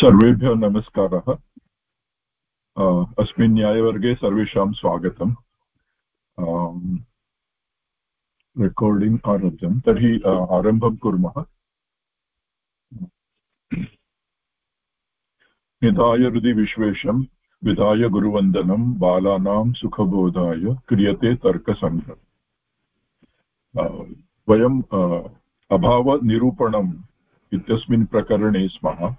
सर्वेभ्यः नमस्कारः। अस्मिन् न्यायवर्गे सर्वेषां स्वागतम्। रेकार्डिङ्ग् आरब्धं, तर्हि आरम्भं कुर्मः। निधाय हृदि विश्वेशं, विधाय गुरुवन्दनं, बालानां सुखबोधाय क्रियते तर्कसङ्ग्रह वयम् अभावनिरूपणम् इत्यस्मिन् प्रकरणे स्मः।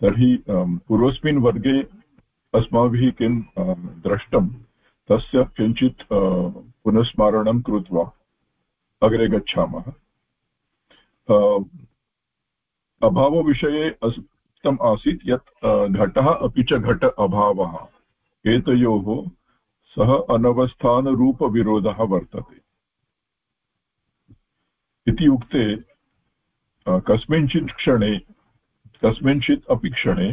तर्हि पूर्वस्मिन् वर्गे अस्माभिः किं दृष्टं तस्य किञ्चित् पुनस्मरणं कृत्वा अग्रे गच्छामः। अभावविषये उक्तम् आसीत् यत् घटः अपि च घट अभावः। एतयोः सः अनवस्थानरूपविरोधः वर्तते। इति उक्ते कस्मिंश्चित् क्षणे कस्मिंश्चित् अपि क्षणे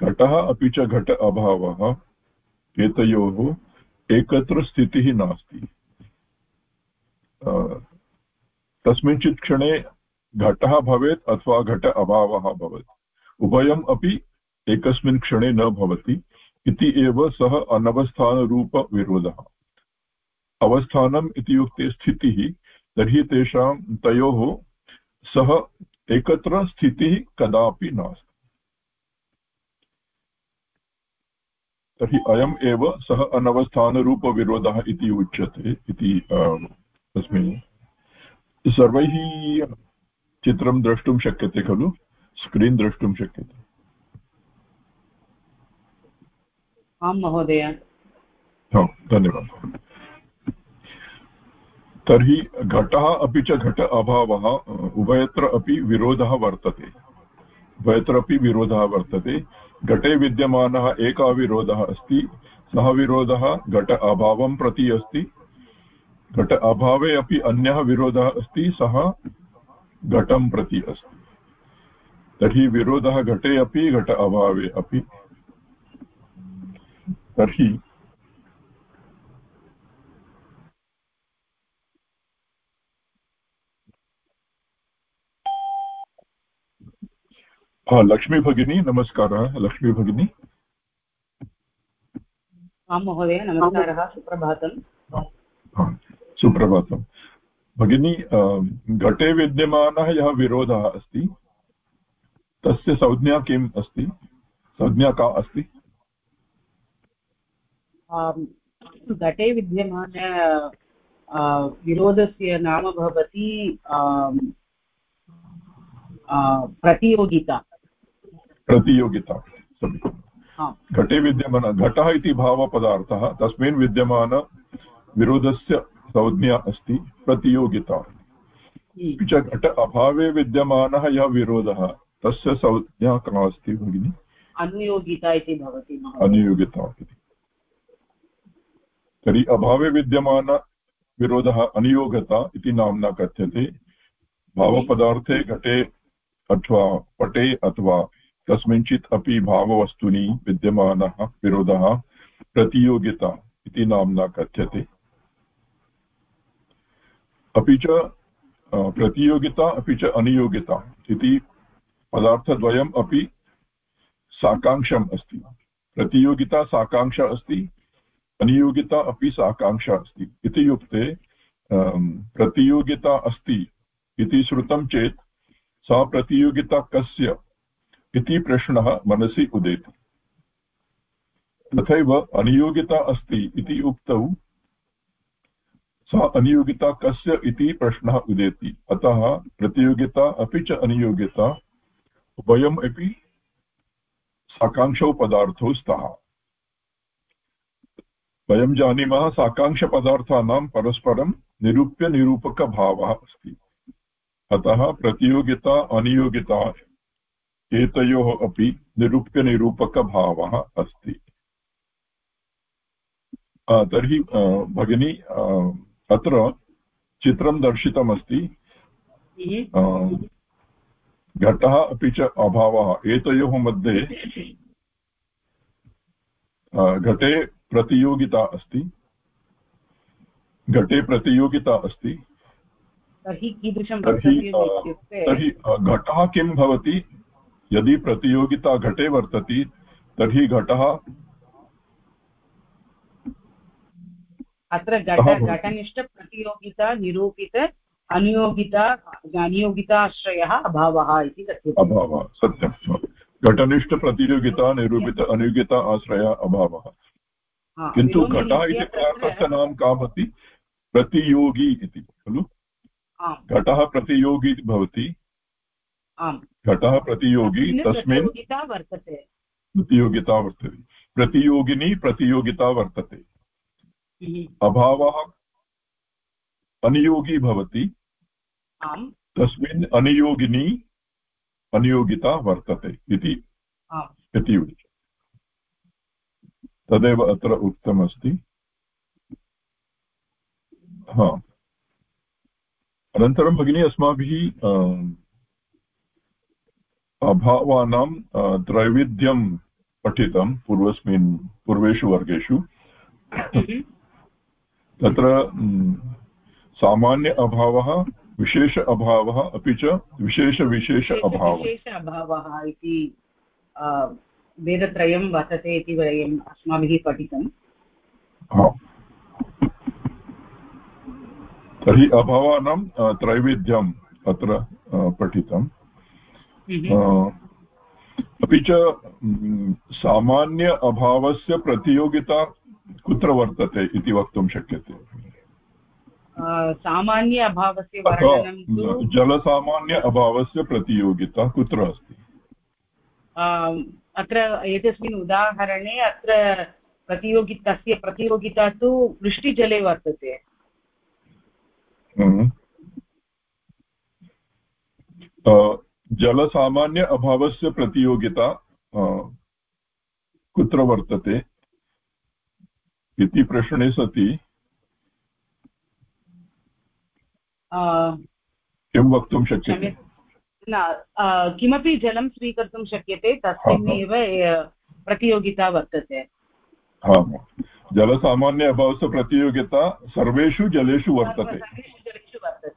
घटः अपि च घट अभावः एतयोः एकत्र स्थितिः नास्ति। कस्मिंश्चित् क्षणे घटः भवेत् अथवा घट अभावः भवेत्। उभयम् अपि एकस्मिन् क्षणे न भवति इति एव सः अनवस्थानरूपविरोधः। अवस्थानम् इत्युक्ते स्थितिः तर्हि तेषां तयोः सः एकत्र स्थितिः कदापि नास्ति। तर्हि अयम् एव सः अनवस्थानरूपविरोधः इति उच्यते इति तस्मिन् सर्वैः चित्रं द्रष्टुं शक्यते खलु? स्क्रीन् द्रष्टुं शक्यते। आं महोदय। धन्यवादः। तर्हि घटः अपि च घट अभावः, उभयत्र अपि विरोधः वर्तते। उभयत्र अपि विरोधः वर्तते। घटे विद्यमानः एकः विरोधः अस्ति, सः विरोधः घट अभावं प्रति अस्ति। घट अभावे अपि अन्यः विरोधः अस्ति, सः घटं प्रति अस्ति। तर्हि विरोधः घटे अपि, घट अभावे अपि। तर्हि लक्ष्मी भगिनी नमस्कारः लक्ष्मी भगिनी। आं महोदय नमस्कारः सुप्रभातम्। सुप्रभातं भगिनी घटे विद्यमानः यः विरोधः अस्ति तस्य संज्ञा किम् अस्ति? संज्ञा का अस्ति? घटे विद्यमान विरोधस्य नाम भवति प्रतियोगिता। प्रतियोगिता घटे विद्यमान घटः इति भावपदार्थः तस्मिन् विद्यमान विरोधस्य संज्ञा अस्ति प्रतियोगिता। अपि च घट अभावे विद्यमानः यः विरोधः तस्य संज्ञा का अस्ति भगिनि? अनुयोगिता इति भवति अनुयोगिता इति। तर्हि अभावे विद्यमानविरोधः अनुयोगता इति नाम्ना कथ्यते। भावपदार्थे घटे अथवा पटे अथवा कस्मिंश्चित् अपि भाववस्तुनि विद्यमानः, विरोधः, प्रतियोगिता इति नाम्ना कथ्यते। अपि च प्रतियोगिता, अपि च अनियोगिता इति पदार्थद्वयम् अपि साकाङ्क्षम् अस्ति। प्रतियोगिता साकाङ्क्षा अस्ति, अनियोगिता अपि साकाङ्क्षा अस्ति इति युक्ते प्रतियोगिता अस्ति इति श्रुतं चेत् सा प्रतियोगिता कस्य इति प्रश्नः मनसि उदेति। तथैव अनियोगिता अस्ति इति उक्तौ, सा अनियोगिता कस्य इति प्रश्नः उदेति। अतः प्रतियोगिता अपि च अनियोगिता, उभयम् अपि साकाङ्क्षौ पदार्थौ स्तः। वयं जानीमः साकाङ्क्षपदार्थानां परस्परं निरूप्यनिरूपकभावः अस्ति। अतः प्रतियोगिता, अनियोगिता एतयोः अपि निरूप्यनिरूपकभावः अस्ति। तर्हि भगिनी अत्र चित्रं दर्शितमस्ति। घटः अपि च अभावः। एतयोः मध्ये घटे प्रतियोगिता अस्ति। घटे प्रतियोगिता अस्ति। तर्हि तर्हि घटः किं भवति? यदि प्रतियोगिता घटे वर्तते तर्हि घटः। अत्र घट घटनिष्ठप्रतियोगिता निरूपित अनियोगिता अनियोगिताश्रयः अभावः इति कथ्यते। अभावः सत्यं। घटनिष्ठप्रतियोगिता निरूपित अनियोगिता आश्रयः अभावः। किन्तु घटः इति पदार्थस्य नाम का भवति प्रतियोगी इति खलु? घटः प्रतियोगी भवति घटः प्रतियोगी तस्मिन् वर्तते। प्रतियोगिता वर्तते। प्रतियोगिनी प्रतियोगिता वर्तते। अभावः अनियोगी भवति। तस्मिन् अनियोगिनी अनियोगिता वर्तते इति। तदेव अत्र उक्तमस्ति। हा। अनन्तरं भगिनी अस्माभिः अभावानां त्रैविध्यं पठितं पूर्वस्मिन् पूर्वेषु वर्गेषु हम्म। तत्र सामान्य अभावः विशेष अभावः अपि च विशेषविशेष अभावः विशेष अभावः इति वेदत्रयं वर्तते इति वयम् अस्माभिः पठितम् तर्हि अभावानां त्रैविध्यम् अत्र पठितम्। अपि च सामान्य अभावस्य प्रतियोगिता कुत्र वर्तते इति वक्तुं शक्यते? सामान्य अभावस्य जलसामान्य अभावस्य प्रतियोगिता कुत्र अस्ति? अत्र एतस्मिन् उदाहरणे अत्र प्रतियोगि तस्य प्रतियोगिता तु वृष्टिजले वर्तते। हम्म। जलसामान्य अभावस्य प्रतियोगिता कुत्र वर्तते इति प्रश्ने सति। किं वक्तुं शक्यते? न किमपि जलं स्वीकर्तुं शक्यते तस्मिन्नेव प्रतियोगिता वर्तते। जलसामान्य अभावस्य प्रतियोगिता सर्वेषु जलेषु वर्तते।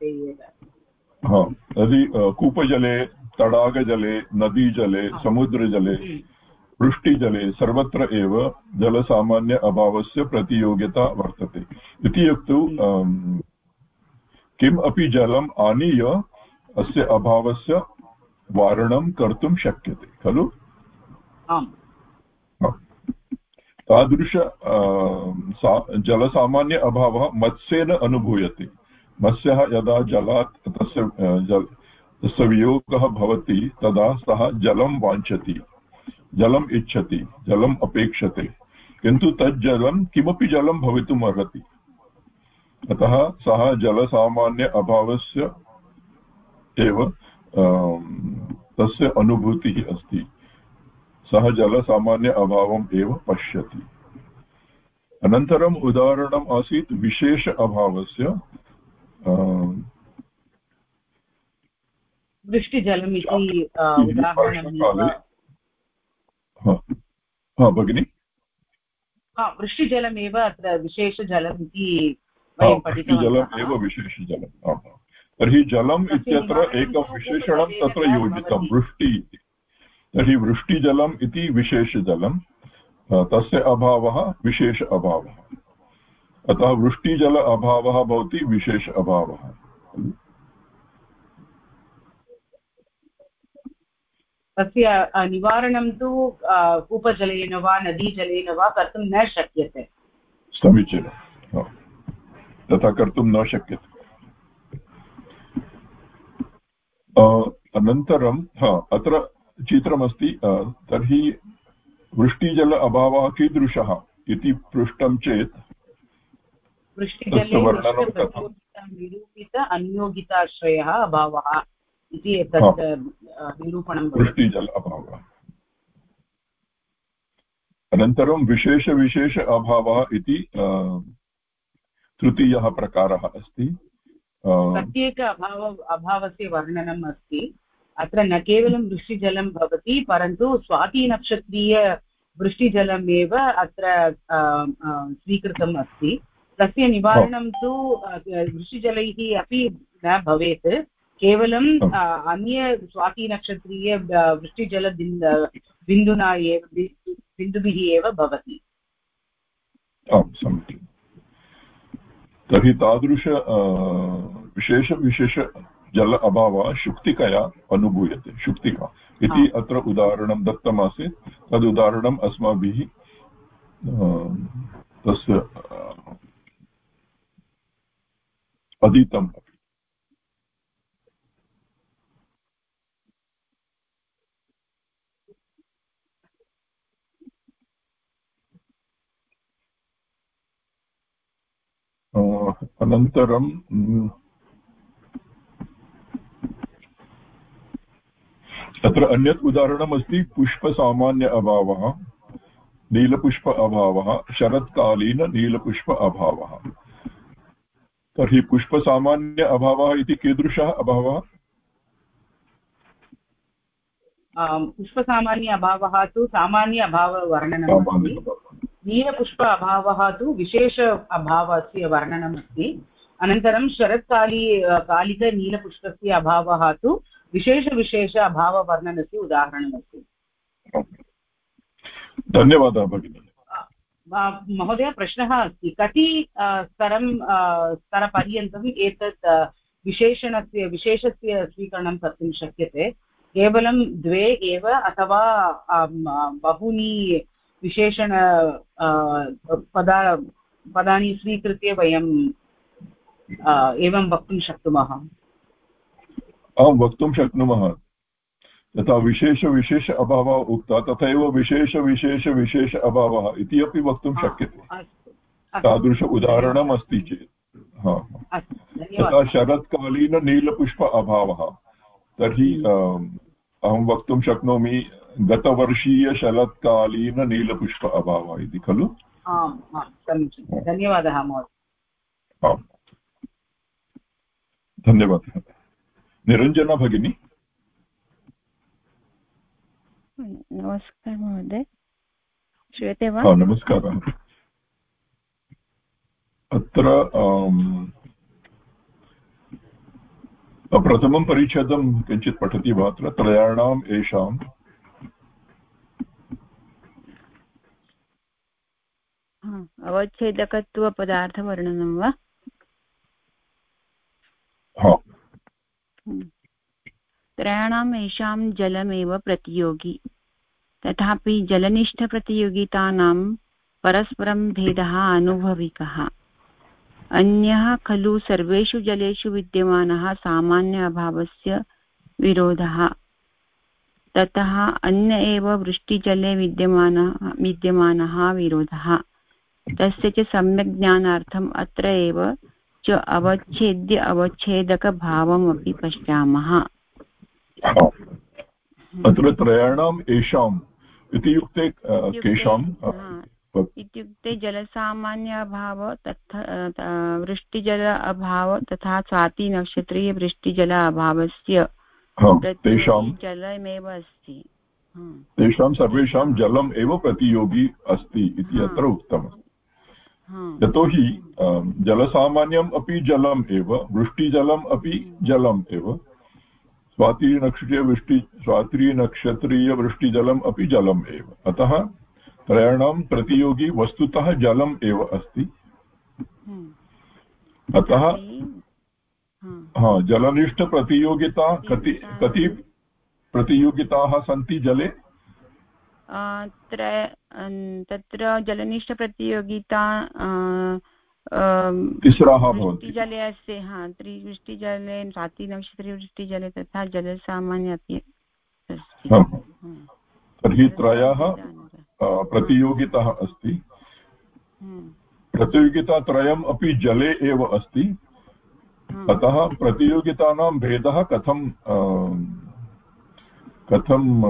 एव। यदि कूपजले तडागजले नदीजले समुद्रजले। वृष्टिजले सर्वत्र एव जलसामान्य अभावस्य प्रतियोगिता वर्तते इति किम् अपि जलम् आनीय अस्य अभावस्य वारणं कर्तुं शक्यते खलु तादृश जलसामान्य अभावः मत्स्येन अनुभूयते मत्स्यः यदा जलात् तस्य जल तस्य वियोगः भवति, तदा सः जलं वाञ्छति, जलम् इच्छति, जलम् अपेक्षते। किन्तु तत् जलं किमपि जलं भवितुम् अर्हति अतः सः जलसामान्य अभावस्य एव तस्य अनुभूतिः अस्ति। सः जलसामान्य अभावम् एव पश्यति। अनन्तरम् उदाहरणम् आसीत्, विशेष अभावस्य वृष्टिजलम् इति उदाहरणं भगिनि? वृष्टिजलमेव अत्र विशेषजलम् इति वयं पठितजलम् एव विशेषजलम् तर्हि जलम् इत्यत्र एकं विशेषणं तत्र योजितं वृष्टि इति। तर्हि वृष्टिजलम् इति विशेषजलं तस्य अभावः विशेष अभावः। अतः वृष्टिजल अभावः भवति विशेष अभावः। तस्य निवारणं तु कूपजलेन वा नदीजलेन वा कर्तुं न शक्यते। समीचीनं। तथा कर्तुं न शक्यते। अनन्तरं हा अत्र चित्रमस्ति तर्हि वृष्टिजल अभावः कीदृशः इति पृष्टं चेत् वृष्टिजले निरूपित अनियोगिताश्रयः अभावः। इति एतत् निरूपणं वृष्टिजल अभावः अनन्तरं विशेषविशेष अभावः इति तृतीयः प्रकारः अस्ति। प्रत्येक अभाव अभावस्य वर्णनम् अस्ति। अत्र न केवलं वृष्टिजलं भवति परन्तु स्वातिनक्षत्रीय वृष्टिजलमेव अत्र स्वीकृतम् अस्ति। तस्य निवारणं तु वृष्टिजलैः अपि न भवेत्। केवलं अन्य स्वातिनक्षत्रीय वृष्टिजल बिन्दुना एव बिन्दुभिः एव भवति। आं समीचीनं तर्हि तादृश विशेषविशेष जल अभावः शुक्तिकया अनुभूयते शुक्तिका। इति अत्र उदाहरणं दत्तमासीत्। तद् उदाहरणम् अस्माभिः तस्य अधीतम्। अपि अनन्तरं तत्र अन्यत् उदाहरणमस्ति पुष्पसामान्य अभावः नीलपुष्प अभावः शरत्कालीन नीलपुष्प अभावः। तर्हि पुष्पसामान्य अभावः इति कीदृशः अभावः? पुष्पसामान्य अभावः तु सामान्य अभाववर्णनं नीलपुष्प अभावः तु विशेष अभावस्य वर्णनमस्ति। अनन्तरं शरत्काली कालिकनीलपुष्पस्य अभावः तु विशेषविशेष अभाववर्णनस्य उदाहरणमस्ति। धन्यवादः भगिनि। महोदय प्रश्नः अस्ति। कति स्तरं स्तरपर्यन्तम् एतत् विशेषणस्य विशेषस्य स्वीकरणं कर्तुं शक्यते? केवलं द्वे एव अथवा बहूनि विशेषण पदा पदानि स्वीकृत्य वयं एवं वक्तुं शक्नुमः। आं वक्तुं शक्नुमः। यथा विशेषविशेष अभावः उक्तः तथैव विशेषविशेषविशेष अभावः इति अपि वक्तुं शक्यते। तादृश उदाहरणम् अस्ति चेत् तथा शरत्कालीननीलपुष्प अभावः तर्हि अहं वक्तुं शक्नोमि गतवर्षीयशरत्कालीननीलपुष्प अभावः इति खलु? धन्यवादः महोदय। धन्यवादः। निरञ्जना भगिनी? नमस्कार महोदय। श्रूयते वा? नमस्कारः। अत्र प्रथमं परिच्छेदं किञ्चित् पठति वा अत्र? त्रयाणाम् येषाम् अवच्छेदकत्वपदार्थवर्णनं वा? त्रयाणाम् येषां जलमेव प्रतियोगी। तथापि जलनिष्ठप्रतियोगितानां परस्परं भेदः अनुभविकः। अन्यः खलु सर्वेषु जलेषु विद्यमानः सामान्य अभावस्य विरोधः। ततः अन्य एव वृष्टिजले विद्यमानः विद्यमानः विरोधः। तस्य च सम्यक् ज्ञानार्थम् अत्र एव च अवच्छेद्य अवच्छेदकभावमपि पश्यामः। अत्र त्रयाणाम् येषाम् इत्युक्ते केषाम् इत्युक्ते जलसामान्य अभाव तथा वृष्टिजल अभाव तथा स्वातिनक्षत्रीयवृष्टिजल अभावस्य जलमेव अस्ति। तेषां सर्वेषां जलम् एव प्रतियोगी अस्ति इति अत्र उक्तमस्ति यतोहि जलसामान्यम् अपि जलम् एव वृष्टिजलम् अपि जलम् एव। स्वातिनक्षत्रीयवृष्टि स्वातिनक्षत्रीयवृष्टिजलम् अपि जलम् एव। अतः त्रयाणां प्रतियोगी वस्तुतः जलम् एव अस्ति। हम्म। अतः हा। जलनिष्ठप्रतियोगिता कति कति प्रतियोगिताः सन्ति जले? तत्र जलनिष्ठप्रतियोगिता तिस्राः वृष्टिजले अस्ति हा त्रिवृष्टिजले रात्रिनक्षत्रिवृष्टिजले तथा जलसामान्य अपि तर्हि त्रयः प्रतियोगितः अस्ति। प्रतियोगिता त्रयम् अपि जले एव अस्ति। अतः प्रतियोगितानां भेदः कथं कथं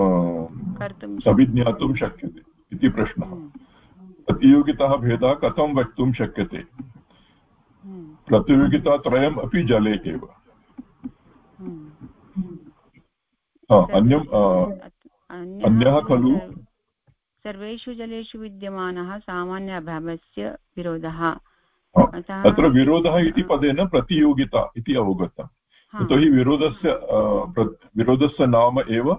अभिज्ञातुं शक्यते। इति प्रश्नः। प्रतियोगिताः भेदः कथं वक्तुं शक्यते? प्रतियोगितात्रयम् अपि जले एव। अन्यम् अन्यः खलु? सर्वेषु जलेषु विद्यमानः सामान्य अभावस्य विरोधः। अत्र विरोधः इति पदेन प्रतियोगिता इति अवगतम् यतोहि विरोधस्य विरोधस्य नाम एव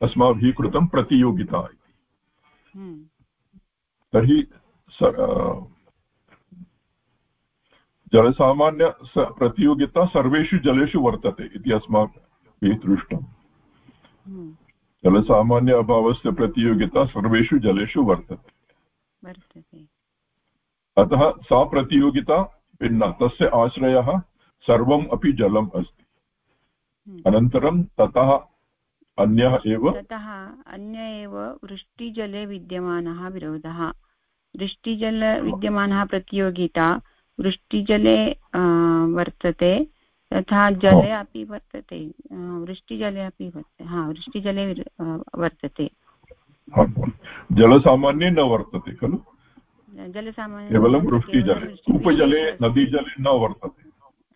अस्माभिः कृतं प्रतियोगिता इति हम्म। तर्हि जलसामान्य प्रतियोगिता सर्वेषु जलेषु वर्तते इति अस्माभिः दृष्टम् हम्म। जलसामान्य अभावस्य प्रतियोगिता सर्वेषु जलेषु वर्तते अतः सा प्रतियोगिता भिन्ना तस्य आश्रयः सर्वम् अपि जलम् अस्ति हम्म। अनन्तरं ततः अन्यः एव? ततः अन्य एव वृष्टिजले विद्यमानः विरोधः। वृष्टिजल विद्यमानः प्रतियोगिता वृष्टिजले वर्तते तथा जले अपि वर्तते। वृष्टिजले अपि वर्तते। हा वृष्टिजले वर्तते। जलसामान्ये न वर्तते खलु? जलसामान्य केवलं वृष्टिजले। कूपजले नदीजले न वर्तते।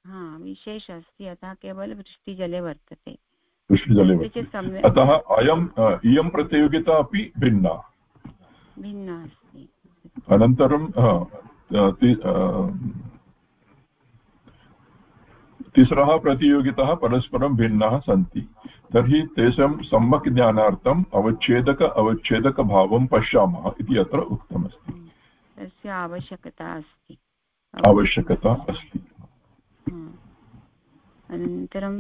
हा विशेष अस्ति अतः केवलं वृष्टिजले वर्तते। वृष्टिजले अतः अयम् इयं प्रतियोगिता अपि भिन्ना। भिन्ना अस्ति। अनन्तरं तिस्रः प्रतियोगिताः परस्परं भिन्नाः सन्ति। तर्हि तेषां सम्यक् ज्ञानार्थम् अवच्छेदक अवच्छेदकभावं पश्यामः इति अत्र उक्तमस्ति। तस्य आवश्यकता अस्ति। आवश्यकता अस्ति। अनन्तरं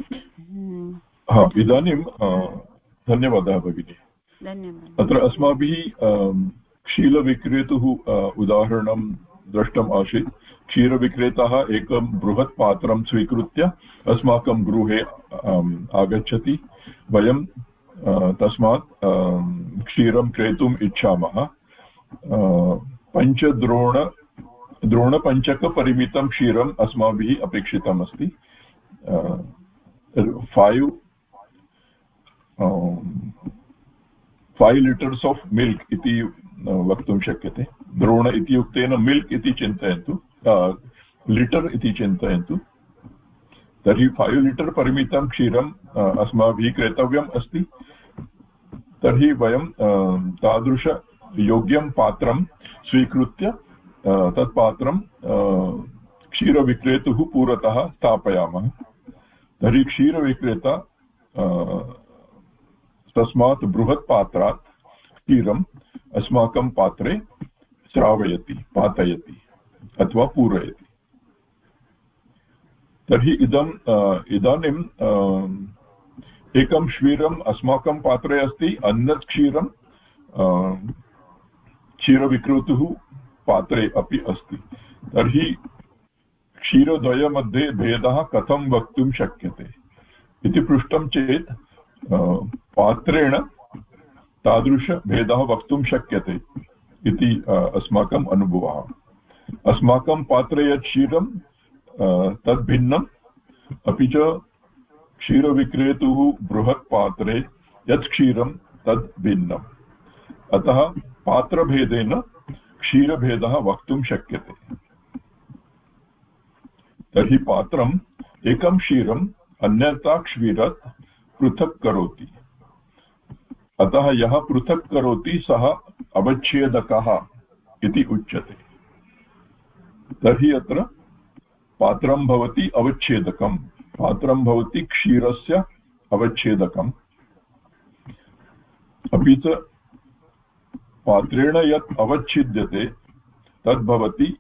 हा इदानीं धन्यवादः भगिनि। धन्यवादः। अत्र अस्माभिः क्षीलविक्रेतुः उदाहरणं द्रष्टम् आसीत्। क्षीरविक्रेताः एकं बृहत् पात्रं स्वीकृत्य अस्माकं गृहे आगच्छति। वयं तस्मात् क्षीरं क्रेतुम् इच्छामः। पञ्चद्रोण द्रोणपञ्चकपरिमितं क्षीरम् अस्माभिः अपेक्षितमस्ति। Five five litres of milk इति वक्तुं शक्यते। द्रोण इत्युक्तेन मिल्क् इति चिन्तयन्तु लिटर् इति चिन्तयन्तु। तर्हि फैव् लिटर् परिमितं क्षीरम् अस्माभिः क्रेतव्यम् अस्ति। तर्हि वयं तादृशयोग्यं पात्रं स्वीकृत्य तत् पात्रं क्षीरविक्रेतुः पुरतः स्थापयामः। तर्हि क्षीरविक्रेता तस्मात् बृहत् पात्रात् क्षीरम् अस्माकं पात्रे श्रावयति, पातयति अथवा पूरयति। तर्हि इदम् इदानीं एकं क्षीरम् अस्माकं पात्रे अस्ति, अन्यत् क्षीरं क्षीरविक्रेतुः पात्रे अपि अस्ति। तर्हि क्षीरद्वयमध्ये भेदः कथं वक्तुं शक्यते इति पृष्टं चेत् पात्रेण तादृशभेदः वक्तुं शक्यते इति अस्माकम् अनुभवः। अस्माकं पात्रे यत् क्षीरं तद् भिन्नम् अपि च क्षीरविक्रेतुः बृहत् पात्रे, यत् क्षीरं तद् भिन्नम्। अतः पात्रभेदेन क्षीरभेदः वक्तुं शक्यते। तर्हि पात्रम्, एकं क्षीरम्, अन्यथा क्षीरात् पृथक् करोति। अतः यः पृथक् करोति, सः अवच्छेदकः इति उच्यते। तर्हि अत्र पात्रं भवति अवच्छेदकं। पात्रं भवति क्षीरस्य अवच्छेदकम्। अपि च पात्रेण यत् अवच्छिद्यते, तद् भवति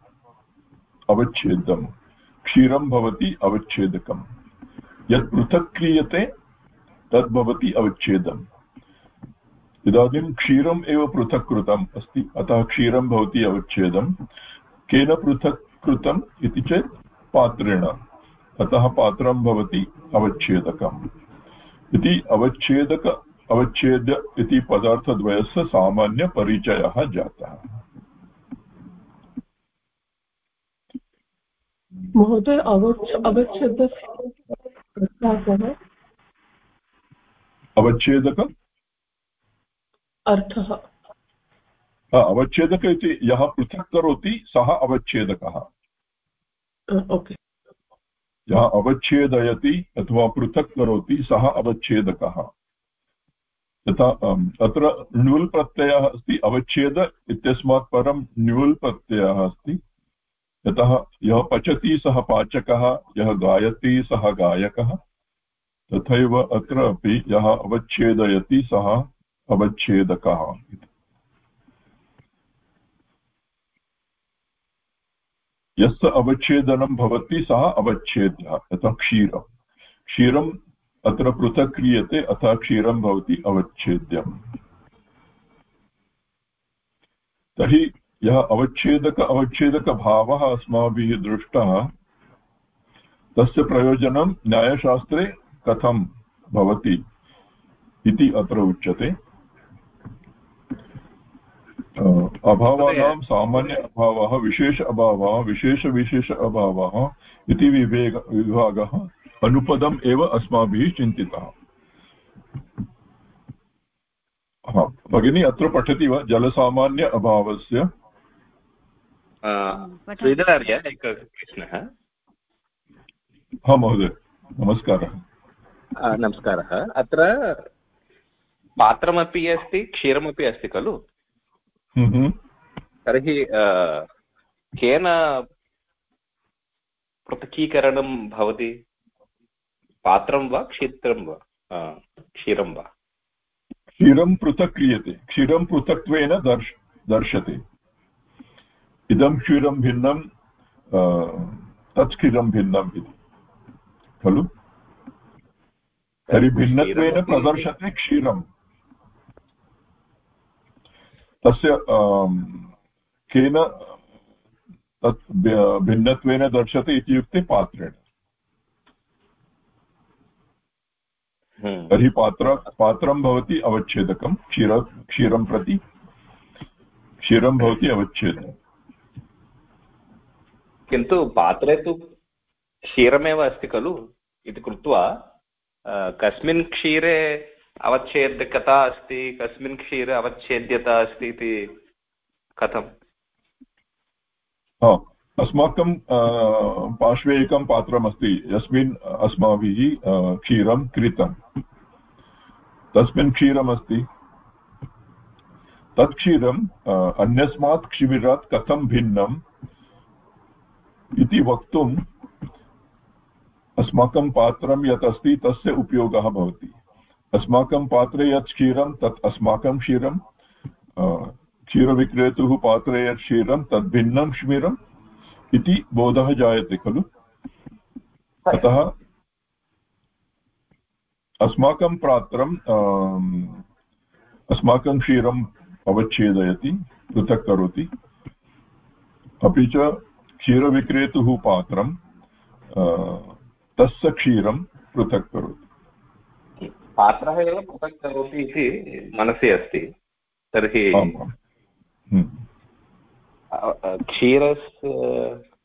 अवच्छेदम्। क्षीरं भवति अवच्छेदकम्। यत् पृथक् क्रियते तद् भवति अवच्छेदम्। इदानीं क्षीरम् एव पृथक् कृतम् अस्ति, अतः क्षीरं भवति अवच्छेदं केन पृथक् कृतम् इति चेत् पात्रेण, अतः पात्रं भवति अवच्छेदकम्। इति अवच्छेदक, अवच्छेद इति पदार्थद्वयस्य सामान्यपरिचयः जातः। महोदय अवच्छेदस्य अवच्छेदक? अर्थः। अवच्छेदक इति यः पृथक् करोति सः अवच्छेदकः। ओके। यः अवच्छेदयति अथवा पृथक् करोति सः अवच्छेदकः। यथा अत्र ण्युल् प्रत्ययः अस्ति अवच्छेद इत्यस्मात् परं ण्युल् प्रत्ययः अस्ति। यतः यः पचति सः पाचकः यः गायति सः गायकः। तथैव अत्र अपि यः अवच्छेदयति सः अवच्छेदकः यस्य अवच्छेदनं भवति, सः अवच्छेद्यः, यथा क्षीरं। क्षीरम् अत्र पृथक् क्रियते अतः क्षीरं भवति अवच्छेद्यम्। तर्हि यः अवच्छेदक, अवच्छेदकभावः अस्माभिः दृष्टः, तस्य प्रयोजनं न्यायशास्त्रे कथं भवति इति अत्र उच्यते। अभावानां सामान्य अभावः विशेष अभावः विशेषविशेष अभावः इति विवेक विभागः अनुपदम् एव अस्माभिः चिन्तितः। हा भगिनी अत्र पठति वा? जलसामान्य अभावस्य। श्रीधरार्य एकः प्रश्नः। हा महोदय नमस्कारः। नमस्कारः। अत्र पात्रमपि अस्ति क्षीरमपि अस्ति खलु? तर्हि केन पृथकीकरणं भवति? पात्रं वा क्षित्रं वा? क्षीरं वा? क्षीरं पृथक् क्रियते क्षीरं पृथक्त्वेन दर्श दर्शते। इदं क्षीरं भिन्नं तत् क्षीरं भिन्नम् इति। खलु? तर्हि भिन्नत्वेन प्रदर्शते क्षीरम्। तस्य केन तत् भिन्नत्वेन दर्शते इत्युक्ते पात्रेण। हम्म। तर्हि पात्र पात्रं भवति अवच्छेदकं क्षीर क्षीरं प्रति क्षीरं भवति अवच्छेदकम् किन्तु पात्रे तु क्षीरमेव अस्ति खलु? इति कृत्वा कस्मिन् क्षीरे अवच्छेद्यकता अस्ति, कस्मिन् क्षीरे अवच्छेद्यता अस्ति इति कथम्? अस्माकं पार्श्वे एकं पात्रमस्ति, यस्मिन् अस्माभिः क्षीरं कृतं तस्मिन् क्षीरमस्ति। तत् क्षीरम् अन्यस्मात् क्षीरात् कथं भिन्नम् इति वक्तुम् अस्माकं पात्रं यत् अस्ति तस्य उपयोगः भवति। अस्माकं पात्रे यत् क्षीरं, तत् अस्माकं क्षीरं। क्षीरविक्रेतुः पात्रे यत् क्षीरं तद् भिन्नं क्षीरम् इति बोधः जायते, खलु? अतः अस्माकं पात्रम् अस्माकं क्षीरम् अवच्छेदयति, पृथक् करोति। अपि च क्षीरविक्रेतुः पात्रं तस्य क्षीरं पृथक् करोति। पात्रः एव पृथक् करोति इति मनसि अस्ति तर्हि हम्म। क्षीरस्य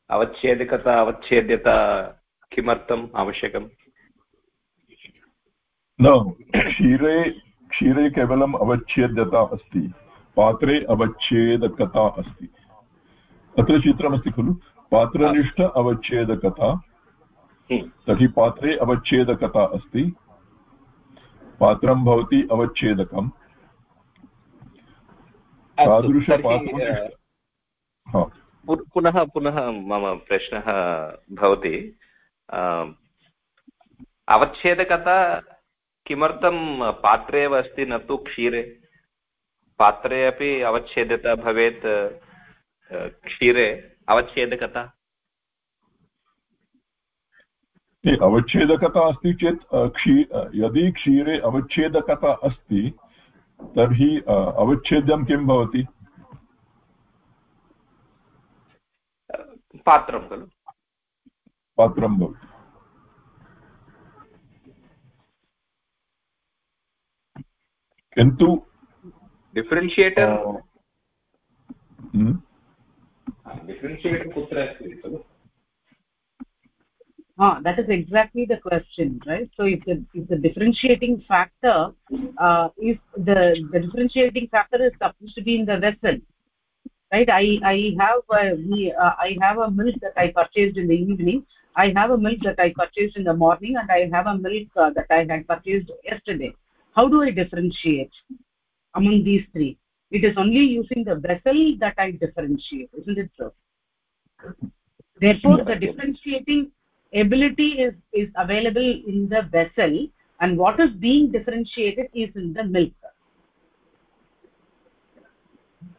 अवच्छेदिकता अवच्छेद्यता किमर्थम् आवश्यकम्? न क्षीरे क्षीरे केवलम् अवच्छेद्यता अस्ति पात्रे अवच्छेदकता अस्ति। अत्र चित्रमस्ति खलु? पात्रनिष्ठ अवच्छेदकता। तर्हि पात्रे अवच्छेदकता अस्ति। पात्रं भवति अवच्छेदकम्। पुनः पुनः मम प्रश्नः भवति। अवच्छेदकता किमर्थं पात्रे एव अस्ति न तु क्षीरे? पात्रे अपि अवच्छेदता भवेत् क्षीरे अवच्छेदकता? अवच्छेदकता अस्ति चेत् क्षी यदि क्षीरे अवच्छेदकता अस्ति तर्हि अवच्छेद्यं किं भवति? पात्रं खलु। पात्रं भवति। किन्तु डिफ्रेन्शियेटर् डिफ्रेन्शियेटर् कुत्र अस्ति खलु? Ah, that is exactly the question, right? So if the, if the differentiating factor, uh, if the, the differentiating factor is supposed to be in the vessel, right? I, I have a, me, uh, I have a milk that I purchased in the evening. I have a milk that I purchased in the morning and I have a milk uh, that I had purchased yesterday. How do I differentiate among these three? It is only using the vessel that I differentiate, isn't it so? Therefore, the differentiating ability is is available in the vessel and what is being differentiated is in the milk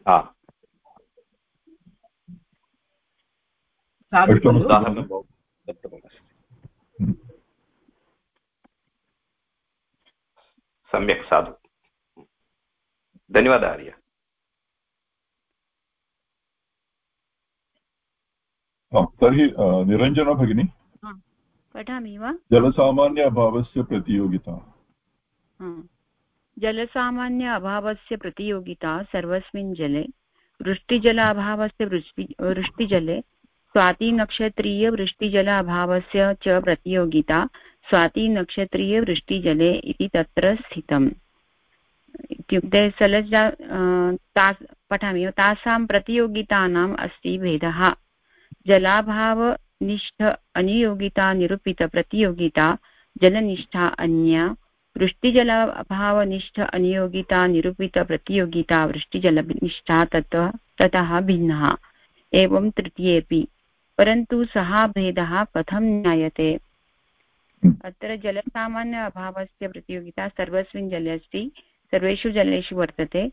ah सम्यक् साधु धन्यवादः आर्य तर्हि निरञ्जना भगिनी पठामि वा? जलसामान्य अभावस्य प्रतियोगिता। जलसामान्य अभावस्य प्रतियोगिता सर्वस्मिन् जले वृष्टिजल अभावस्य वृष्टि वृष्टिजले स्वातिनक्षत्रीयवृष्टिजल अभावस्य च प्रतियोगिता स्वातिनक्षत्रीयवृष्टिजले इति तत्र स्थितम्। इत्युक्ते सलजा ता पठामि तासां प्रतियोगितानाम् अस्ति भेदः। जलाभावनिष्ठ अनियोगिता निरूपितप्रतियोगिता जलनिष्ठा अन्या वृष्टिजल अभावनिष्ठ अनियोगिता निरूपितप्रतियोगिता वृष्टिजलनिष्ठा तत् ततः भिन्नः एवं तृतीयेऽपि। परन्तु सः भेदः कथं ज्ञायते? अत्र जलसामान्य अभावस्य प्रतियोगिता सर्वस्मिन् जले अस्ति सर्वेषु जलेषु वर्तते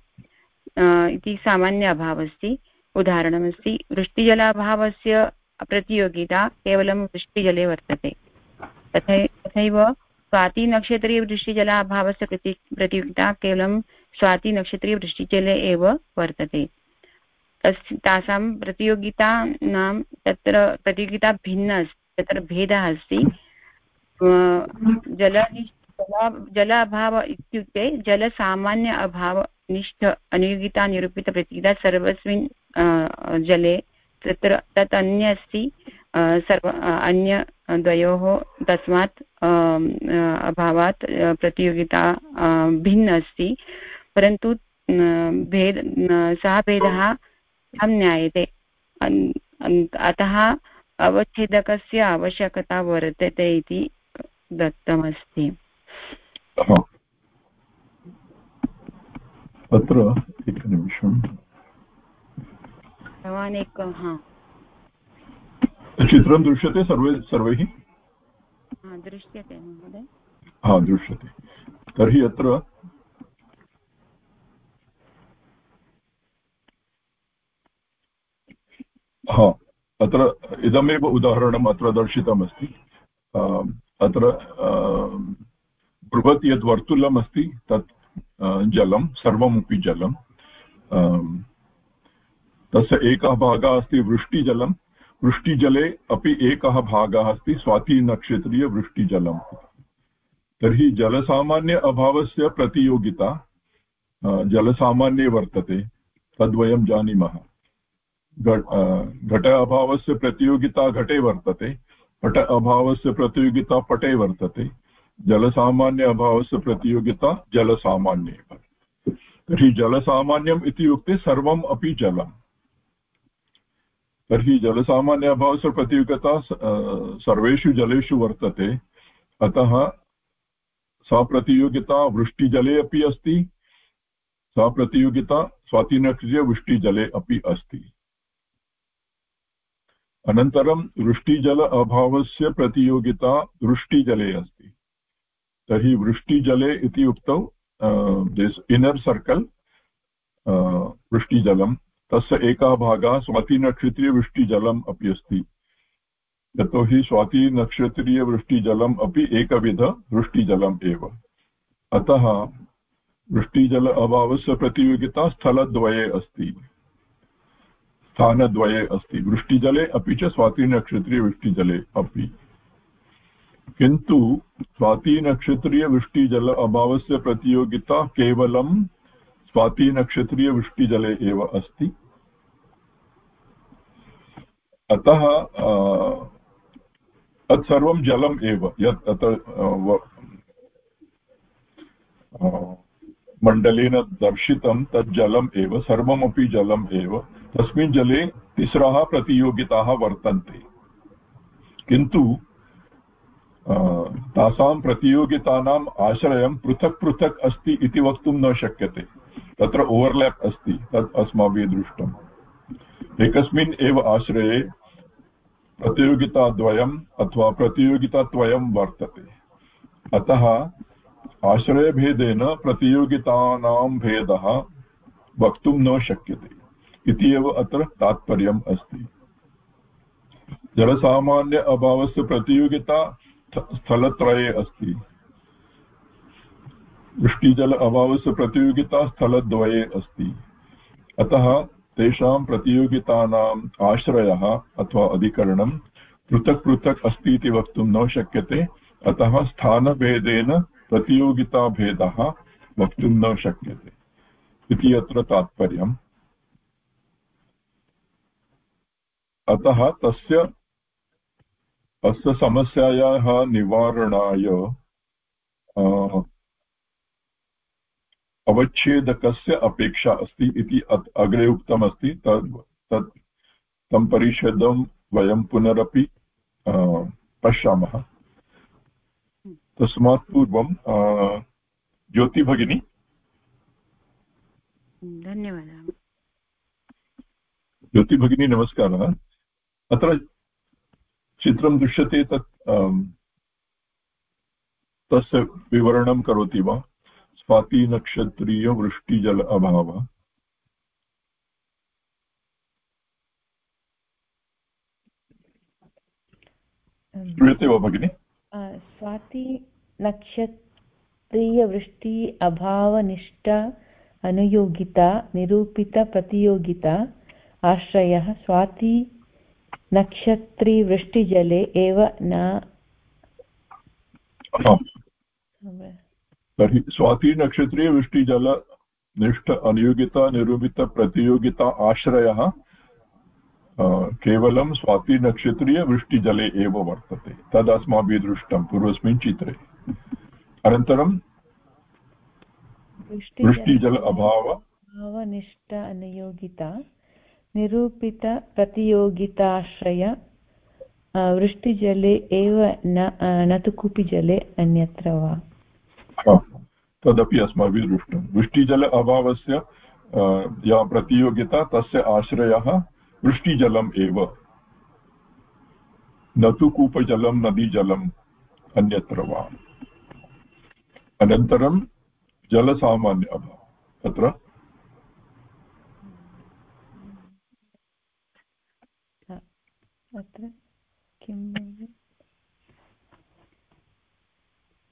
इति सामान्य अभावः अस्ति उदाहरणमस्ति वृष्टिजलाभावस्य प्रतियोगिता केवलं वृष्टिजले वर्तते। तथै, तथैव स्वातिनक्षत्रीयवृष्टिजलाभावस्य प्रति, प्रतियोगिता केवलं स्वातिनक्षत्रीयवृष्टिजले एव वर्तते। तस्, तासां प्रतियोगितानां तत्र, प्रतियोगिता भिन्ना अस्ति तत्र भेदः अस्ति। जल जल अभाव इत्युक्ते जलसामान्य अभावनिष्ठ अनियोगिता निरूपितप्रतियोगिता सर्वस्मिन् जले तत्र तत् अन्य अस्ति सर्व अन्य द्वयोः तस्मात् अभावात् प्रतियोगिता भिन्न अस्ति। परन्तु भेद सः भेदः कथं ज्ञायते अतः अवच्छेदकस्य आवश्यकता वर्तते इति दत्तमस्ति। अत्र एकनिमिषम्। भवान् एक हा। चित्रं दृश्यते सर्वे सर्वैः? दृश्यते महोदय। हा दृश्यते। तर्हि अत्र हा अत्र इदमेव उदाहरणम् अत्र दर्शितमस्ति। अत्र बृहत् यद् वर्तुलम् अस्ति तत् जलं सर्वमपि जलं। तस्य एकः भागः अस्ति वृष्टिजलं वृष्टिजले अपि एकः भागः अस्ति स्वातिनक्षत्रीयवृष्टिजलम् तर्हि जलसामान्य अभावस्य प्रतियोगिता जलसामान्ये वर्तते, तद्वयं जानीमः। घट अभावस्य प्रतियोगिता घटे वर्तते, पट अभावस्य प्रतियोगिता पटे वर्तते, जलसामान्य अभावस्य प्रतियोगिता जलसामान्ये। तर्हि जलसामान्यम् इत्युक्ते सर्वम् अपि जलम्। तर्हि जलसामान्य अभावस्य प्रतियोगिता सर्वेषु जलेषु वर्तते। अतः सा प्रतियोगिता वृष्टिजले अपि अस्ति। सा प्रतियोगिता स्वातिनक्षत्रीय वृष्टिजले अपि अस्ति। अनन्तरं वृष्टिजल अभावस्य प्रतियोगिता वृष्टिजले अस्ति। तर्हि वृष्टिजले इति उक्तौ इनर् सर्कल् वृष्टिजलं तस्य एकः भागः स्वातिनक्षत्रीयवृष्टिजलम् अपि अस्ति। यतोहि स्वातिनक्षत्रीयवृष्टिजलम् अपि एकविध वृष्टिजलम् एव। अतः वृष्टिजल अभावस्य प्रतियोगिता स्थलद्वये अस्ति। स्थानद्वये अस्ति। वृष्टिजले अपि च स्वातिनक्षत्रीयवृष्टिजले अपि। किन्तु स्वातिनक्षत्रीयवृष्टिजल अभावस्य प्रतियोगिता केवलं स्वातिनक्षत्रीयवृष्टिजले एव अस्ति। अतः तत्सर्वं जलम् एव, यत् अत्र मण्डलेन दर्शितं तत् जलम् एव, सर्वमपि जलम् एव। तस्मिन् जले तिस्रः प्रतियोगिताः वर्तन्ते। किन्तु तासां प्रतियोगितानाम् आश्रयं पृथक् पृथक् अस्ति इति वक्तुं न शक्यते। तत्र ओवर्लेप् अस्ति तत् अस्माभिः दृष्टम्। एकस्मिन् एव आश्रये प्रतियोगिताद्वयम् अथवा प्रतियोगिताद्वयं वर्तते। अतः आश्रयभेदेन प्रतियोगितानां भेदः वक्तुं न शक्यते। इति एव अत्र तात्पर्यम् अस्ति। जलसामान्य अभावस्य प्रतियोगिता स्थलत्रये अस्ति। वृष्टिजल अभावस्य प्रतियोगिता स्थलद्वये अस्ति। अतः तेषां प्रतियोगितानाम् आश्रयः अथवा अधिकरणं पृथक् पृथक् अस्ति इति वक्तुं न शक्यते। अतः स्थानभेदेन प्रतियोगिताभेदः वक्तुं न शक्यते इति अत्र तात्पर्यम्। अतः तस्य अस्य समस्यायाः निवारणाय अवच्छेदकस्य अपेक्षा अस्ति इति अग्रे उक्तमस्ति तद् तत् तं परिषदं वयं पुनरपि पश्यामः। तस्मात् पूर्वं ज्योतिभगिनी धन्यवादः। ज्योतिभगिनी नमस्कारः। अत्र चित्रं दृश्यते तत् तस्य विवरणं करोति वा? स्वातिनक्षत्रीयवृष्टिजल अभावः। श्रूयते वा भगिनि? स्वाति नक्षत्रीयवृष्टि अभावनिष्ठ अनुयोगिता निरूपितप्रतियोगिता आश्रयः स्वाति नक्षत्रीवृष्टिजले एव न तर्हि स्वातिनक्षत्रीयवृष्टिजलनिष्ठ अनियोगिता निरूपितप्रतियोगिता आश्रयः केवलं स्वातिनक्षत्रीयवृष्टिजले एव वर्तते। तद् अस्माभिः दृष्टं पूर्वस्मिन् चित्रे। अनन्तरं वृष्टिजल अभाव। भावनिष्ठ अनुयोगिता निरूपितप्रतियोगिताश्रय वृष्टिजले एव न तु कूपी जले अन्यत्र वा। तदपि अस्माभिः दृष्टं। वृष्टिजल अभावस्य या प्रतियोगिता, तस्य आश्रयः वृष्टिजलम् एव। न तु कूपजलं, नदीजलम्, अन्यत्र वा। अनन्तरं जलसामान्य अभावः। तत्र? अत्र किं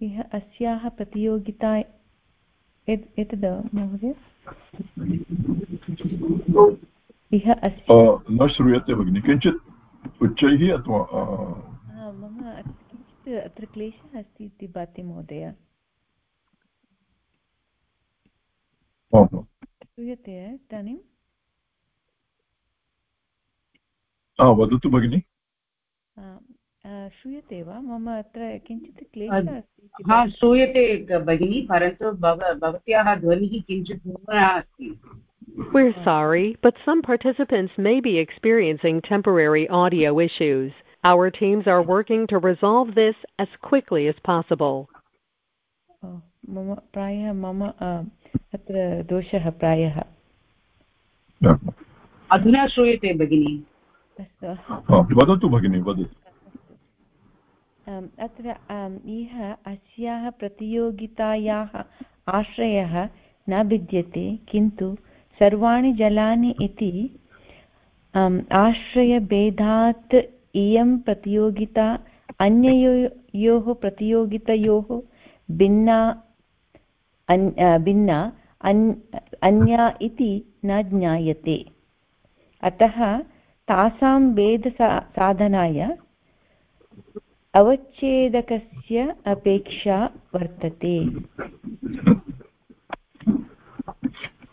इह अस्याः प्रतियोगिता एतद् महोदय? इह न श्रूयते भगिनि किञ्चित् उच्चैः अथवा मम किञ्चित् अत्र क्लेशः अस्ति इति भाति महोदय। श्रूयते इदानीं? वदतु भगिनि। श्रूयते वा मम अत्र किञ्चित् क्लेशः अस्ति हा श्रूयते भगिनि परन्तु भव भवत्याः ध्वनिः किञ्चित् न्यूनः अस्ति We're sorry, but some participants may be experiencing temporary audio issues. Our teams are working to resolve this as quickly as possible. मम प्रायः मम अत्र दोषः प्रायः अधुना श्रूयते भगिनि वदतु भगिनि वदतु अत्र इह अस्याः प्रतियोगितायाः आश्रयः न भिद्यते, किन्तु सर्वाणि जलानि इति आश्रयभेदात् इयं प्रतियोगिता, अन्ययोः प्रतियोगितयोः भिन्ना भिन्ना अन्या इति न ज्ञायते। अतः तासां भेदसाधनाय अवच्छेदकस्य अपेक्षा वर्तते।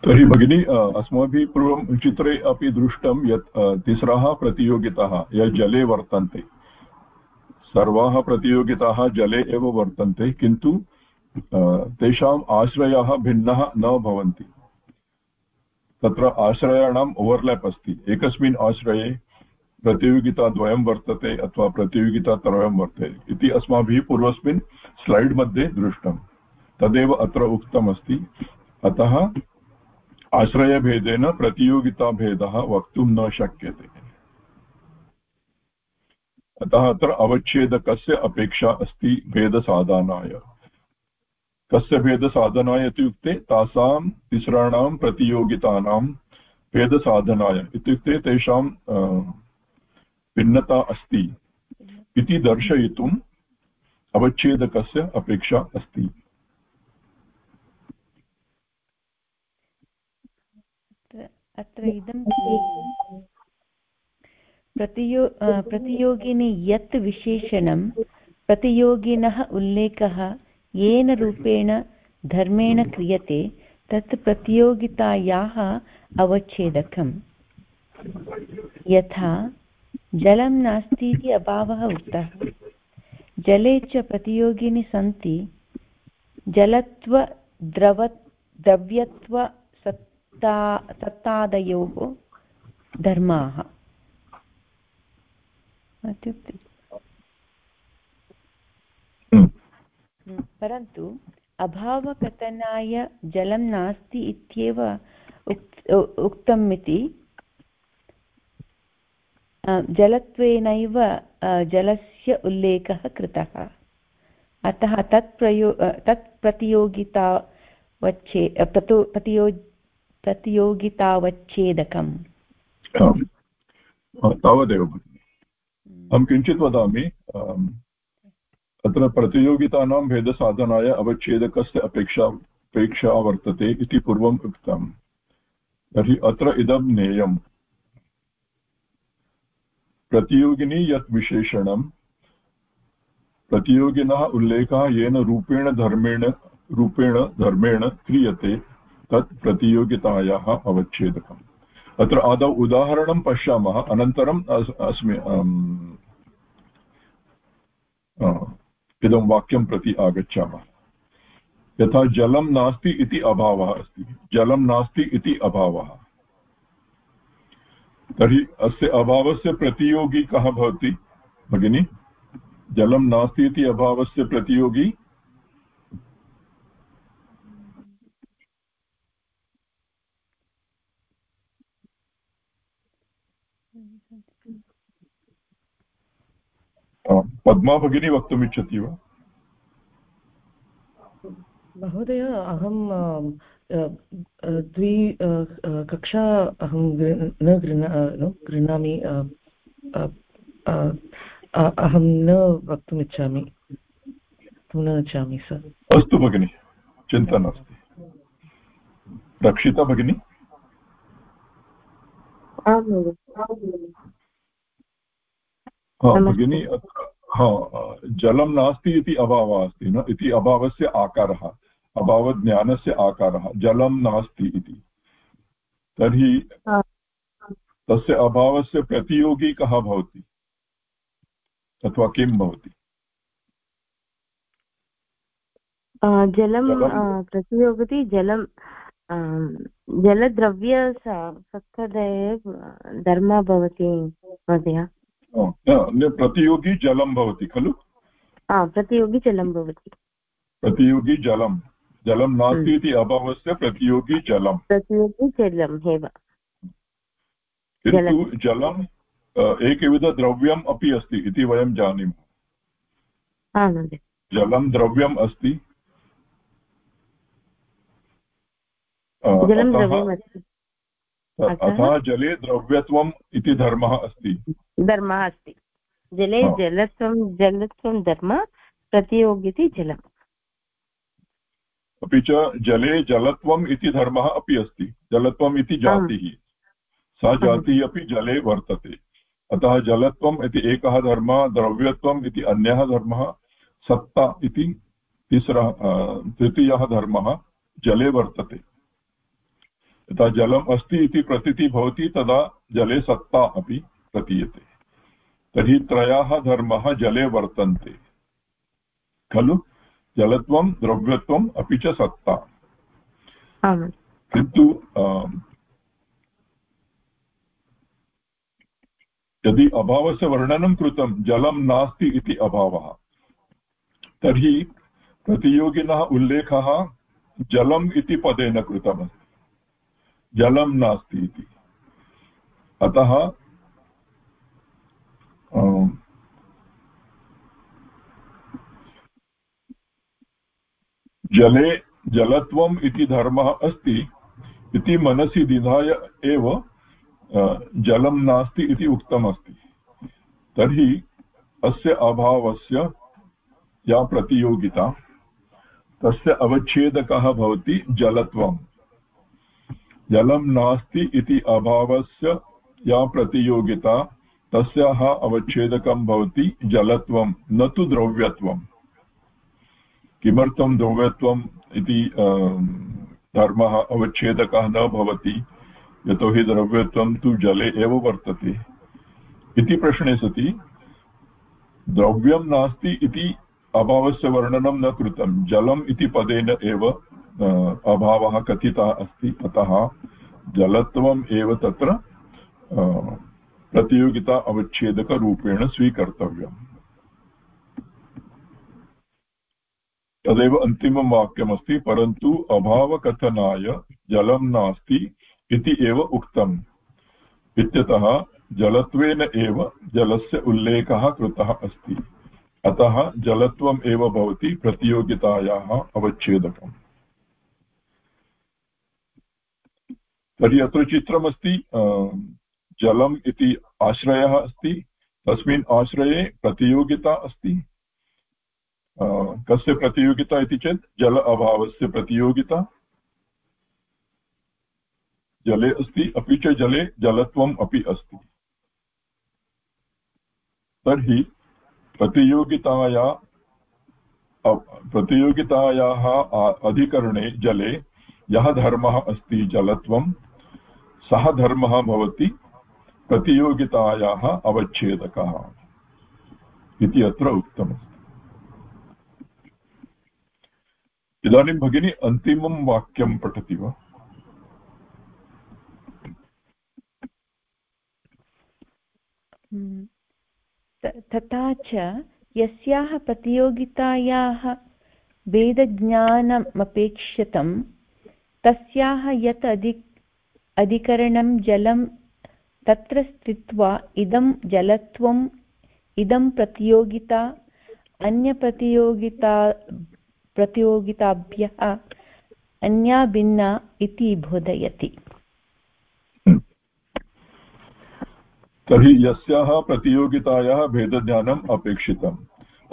तर्हि भगिनी अस्माभिः पूर्वं चित्रे अपि दृष्टं यत् तिस्रः प्रतियोगिताः यत् जले वर्तन्ते। सर्वाः प्रतियोगिताः जले एव वर्तन्ते, किन्तु तेषाम् आश्रयाः भिन्नः न भवन्ति। तत्र आश्रयाणाम् ओवर्लाप् अस्ति। एकस्मिन् आश्रये प्रतियोगिताद्वयं वर्तते अथवा प्रतियोगितात्रयं वर्तते इति अस्माभिः पूर्वस्मिन् स्लैड् मध्ये दृष्टं तदेव अत्र उक्तमस्ति। अतः आश्रयभेदेन प्रतियोगिताभेदः वक्तुं न शक्यते। अतः अत्र अवच्छेदकस्य अपेक्षा अस्ति भेदसाधनाय। कस्य भेदसाधनाय इत्युक्ते तासां तिसॄणां प्रतियोगितानां भेदसाधनाय। इत्युक्ते तेषां भिन्नता अस्ति इति दर्शयितुम् अवच्छेदकस्य अपेक्षा अस्ति। अत्र इदं प्रतियो प्रतियोगिनि यत् विशेषणं, प्रतियोगिनः उल्लेखः येन रूपेण धर्मेण क्रियते, तत् प्रतियोगितायाः अवच्छेदकम्। यथा जलं नास्ति इति अभावः उक्तः। जले च प्रतियोगिनि सन्ति। जलत्वद्रव द्रव्यत्वसत्ता सत्तादयोः धर्माः। इत्युक्ते। परन्तु अभावकथनाय जलं नास्ति इत्येव उक् उक्तम् इति जलत्वेनैव जलस्य उल्लेखः कृतः। अतः तत् प्रयो तत् प्रतियोगितावच्छे प्रतियो प्रतियोगितावच्छेदकम्। तावदेव अहं किञ्चित् वदामि अत्र प्रतियोगितानां भेदसाधनाय अवच्छेदकस्य अपेक्षा अपेक्षा वर्तते इति पूर्वम् उक्तम्। तर्हि अत्र इदं ज्ञेयम् प्रतियोगिनी यत् विशेषणं, प्रतियोगिनः उल्लेखः येन रूपेण धर्मेण रूपेण धर्मेण क्रियते, तत् प्रतियोगितायाः अवच्छेदकम्। अत्र आदौ उदाहरणं पश्यामः, अनन्तरम् अस्मि इदं वाक्यं प्रति आगच्छामः। यथा जलं नास्ति इति अभावः अस्ति, जलं नास्ति इति अभावः। तर्हि अस्य अभावस्य प्रतियोगी कः भवति? भगिनि, जलं नास्ति इति अभावस्य प्रतियोगी? पद्मा भगिनी वक्तुमिच्छति वा? महोदय, अहं द्वि कक्षा अहं न गृह्णामि अहं न वक्तुमिच्छामि न इच्छामि सर। अस्तु भगिनि चिन्ता नास्ति। रक्षिता भगिनी? भगिनी। हा जलं नास्ति इति अभावः अस्ति न? इति अभावस्य आकारः। अभावज्ञानस्य आकारः जलं नास्ति इति। तर्हि तस्य अभावस्य प्रतियोगी कः भवति? अथवा किं भवति? जलं प्रतियोगति जलं जलद्रव्य धर्मः भवति महोदय। प्रतियोगी जलं भवति खलु? प्रतियोगी जलं भवति। प्रतियोगी जलं जलं नास्ति हम्म। इति अभावस्य प्रतियोगी जलं प्रतियोगी जलम् एव किन्तु जलम्। एकविधद्रव्यम् अपि अस्ति इति वयं जानीमः। जलं द्रव्यम् अस्ति। अतः जले द्रव्यत्वम् इति धर्मः अस्ति। धर्मः अस्ति। जले जलत्वं जलत्वं धर्म प्रतियोगिति जलम्। अपि च जले जलत्वम् इति धर्मः अपि अस्ति। जलत्वम् इति जातिः। सा जातिः अपि जले वर्तते। अतः जलत्वम् इति एकः धर्मः द्रव्यत्वम् इति अन्यः धर्मः सत्ता इति तिस्रः तृतीयः धर्मः जले वर्तते। यदा जलम् अस्ति इति प्रतीतिः भवति तदा जले सत्ता अपि प्रतीयते। तर्हि त्रयाः धर्मः जले वर्तन्ते। खलु? जलत्वं द्रव्यत्वम् अपि च सत्ता। किन्तु यदि अभावस्य वर्णनं कृतं जलं नास्ति इति अभावः तर्हि प्रतियोगिनः उल्लेखः जलम् इति पदेन कृतमस्ति। जलं नास्ति इति। अतः जले जलत्वम् इति धर्मः अस्ति इति मनसि निधाय एव जलं नास्ति इति उक्तमस्ति। तर्हि अस्य अभावस्य या प्रतियोगिता, तस्य अवच्छेदकः भवति जलत्वम्। जलं नास्ति इति अभावस्य या प्रतियोगिता, तस्याः अवच्छेदकं भवति जलत्वं न तु द्रव्यत्वम्। किमर्थं द्रव्यत्वम् इति धर्मः अवच्छेदकः न भवति यतोहि द्रव्यत्वं तु जले एव वर्तते। इति प्रश्ने सति, द्रव्यं नास्ति इति अभावस्य वर्णनं न कृतं। जलम् इति पदेन एव अभावः कथितः अस्ति। अतः जलत्वम् एव तत्र प्रतियोगिता अवच्छेदकरूपेण स्वीकर्तव्यम्। तदेव अन्तिमं वाक्यमस्ति, परन्तु अभावकथनाय जलं नास्ति इति एव उक्तम्। इत्यतः जलत्वेन एव जलस्य उल्लेखः कृतः अस्ति। अतः जलत्वम् एव भवति प्रतियोगितायाः अवच्छेदकम्। तर्हि अत्र चित्रमस्ति जलम् इति आश्रयः अस्ति। तस्मिन् आश्रये प्रतियोगिता अस्ति। कस्य प्रतियोगिता इति चेत् जल अभावस्य प्रतियोगिता। जले अस्ति, अपि च जले जलत्वम् अपि अस्ति। तर्हि प्रतियोगिताया प्रतियोगितायाः अधिकरणे जले यः धर्मः अस्ति जलत्वं, सः धर्मः भवति प्रतियोगितायाः अवच्छेदकः इति अत्र उक्तमस्ति। इदानीं भगिनी अन्तिमं वाक्यं पठति वा हम्म। तथा च यस्याः प्रतियोगितायाः वेदज्ञानमपेक्षितं, तस्याः यत् अधि अधिकरणं जलं तत्र स्थित्वा इदं जलत्वम्, इदं प्रतियोगिता, अन्यप्रतियोगिता प्रतियोगिताभ्यः अन्या भिन्ना इति बोधयति। तर्हि यस्याः प्रतियोगितायाः भेदज्ञानम् अपेक्षितम्।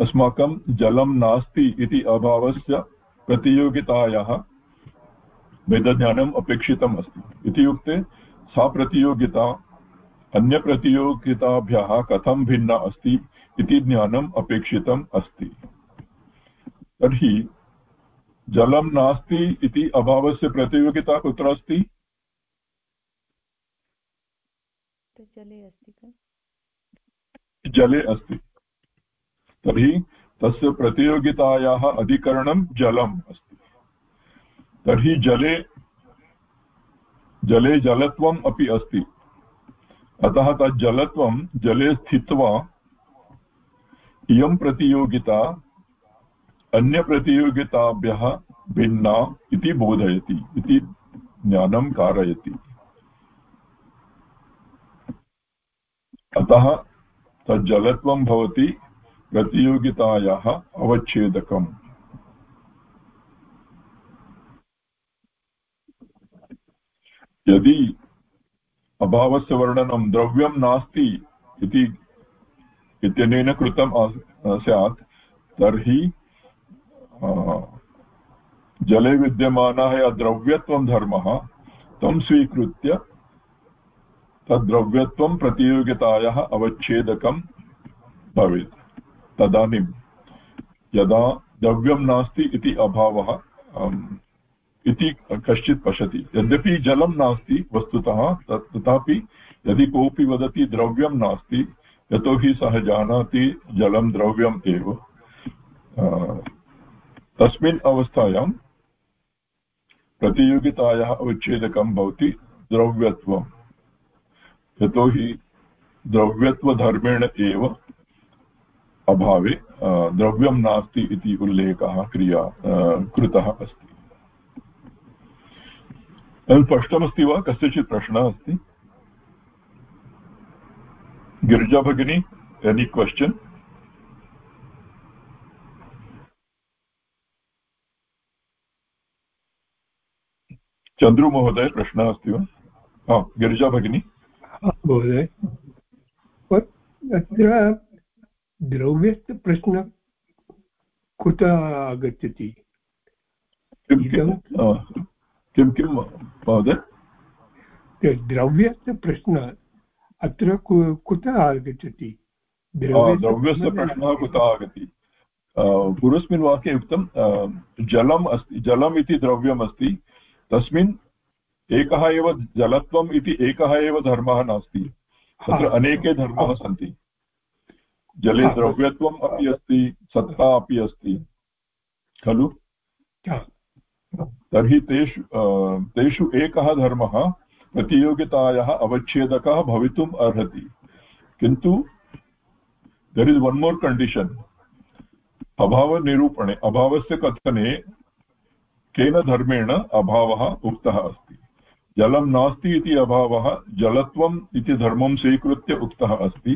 अस्माकं जलं नास्ति इति अभावस्य प्रतियोगितायाः भेदज्ञानम् अपेक्षितम् अस्ति। इत्युक्ते सा प्रतियोगिता अन्यप्रतियोगिताभ्यः कथं भिन्ना अस्ति इति ज्ञानम् अपेक्षितम् अस्ति। तर्हि जलं नास्ति इति अभावस्य प्रतियोगिता कुत्र अस्ति? जले अस्ति जले अस्ति। तर्हि तस्य प्रतियोगितायाः अधिकरणं जलम् अस्ति। तर्हि जले जले जलत्वम् अपि अस्ति। अतः तत् जलत्वं जले स्थित्वा इयं प्रतियोगिता अन्यप्रतियोगिताभ्यः भिन्ना इति बोधयति, इति ज्ञानं कारयति। अतः तज्जलत्वं भवति, प्रतियोगितायाः अवच्छेदकम्। यदि अभावस्य वर्णनं द्रव्यं नास्ति इति इत्यनेन स्यात्, तर्हि जले विद्यमानः यः द्रव्यत्वं धर्मः, तं स्वीकृत्य तद्द्रव्यत्वं प्रतियोगितायाः अवच्छेदकं भवेत्। तदानीं यदा द्रव्यं नास्ति इति अभावः इति कश्चित् पश्यति। यद्यपि जलं नास्ति वस्तुतः तथापि यदि कोऽपि वदति द्रव्यं नास्ति, यतोहि सः जानाति जलं द्रव्यम् एव। तस्मिन् अवस्थायां प्रतियोगितायाः उच्छेदकं भवति द्रव्यत्वम् यतोहि द्रव्यत्वधर्मेण एव अभावे द्रव्यं नास्ति इति उल्लेखः क्रिया कृतः अस्ति। स्पष्टमस्ति वा? कस्यचित् प्रश्नः अस्ति? गिरिजा भगिनी एनी क्वश्चन् चन्द्रुमहोदय प्रश्नः अस्ति वा? हा गिरिजा भगिनी। महोदय। अत्र द्रव्यस्य प्रश्नः कुतः आगच्छति? किं किं? महोदय? द्रव्यस्य प्रश्नः अत्र कुतः आगच्छति? द्रव्यस्य प्रश्नः कुतः आगति। पूर्वस्मिन् वाक्ये उक्तं जलम् अस्ति जलम् इति द्रव्यम् अस्ति तस्मिन् एकः एव जलत्वम् इति एकः एव धर्मः नास्ति। तत्र अनेके धर्माः सन्ति। जले द्रव्यत्वम् अपि अस्ति सत्ता अपि अस्ति। खलु? तर्हि तेषु तेषु एकः धर्मः प्रतियोगितायाः अवच्छेदकः भवितुम् अर्हति। किन्तु there is one more condition अभावनिरूपणे अभावस्य कथने केन धर्मेण अभावः उक्तः अस्ति। जलं नास्ति इति अभावः, जलत्वम् इति धर्मं स्वीकृत्य उक्तः अस्ति।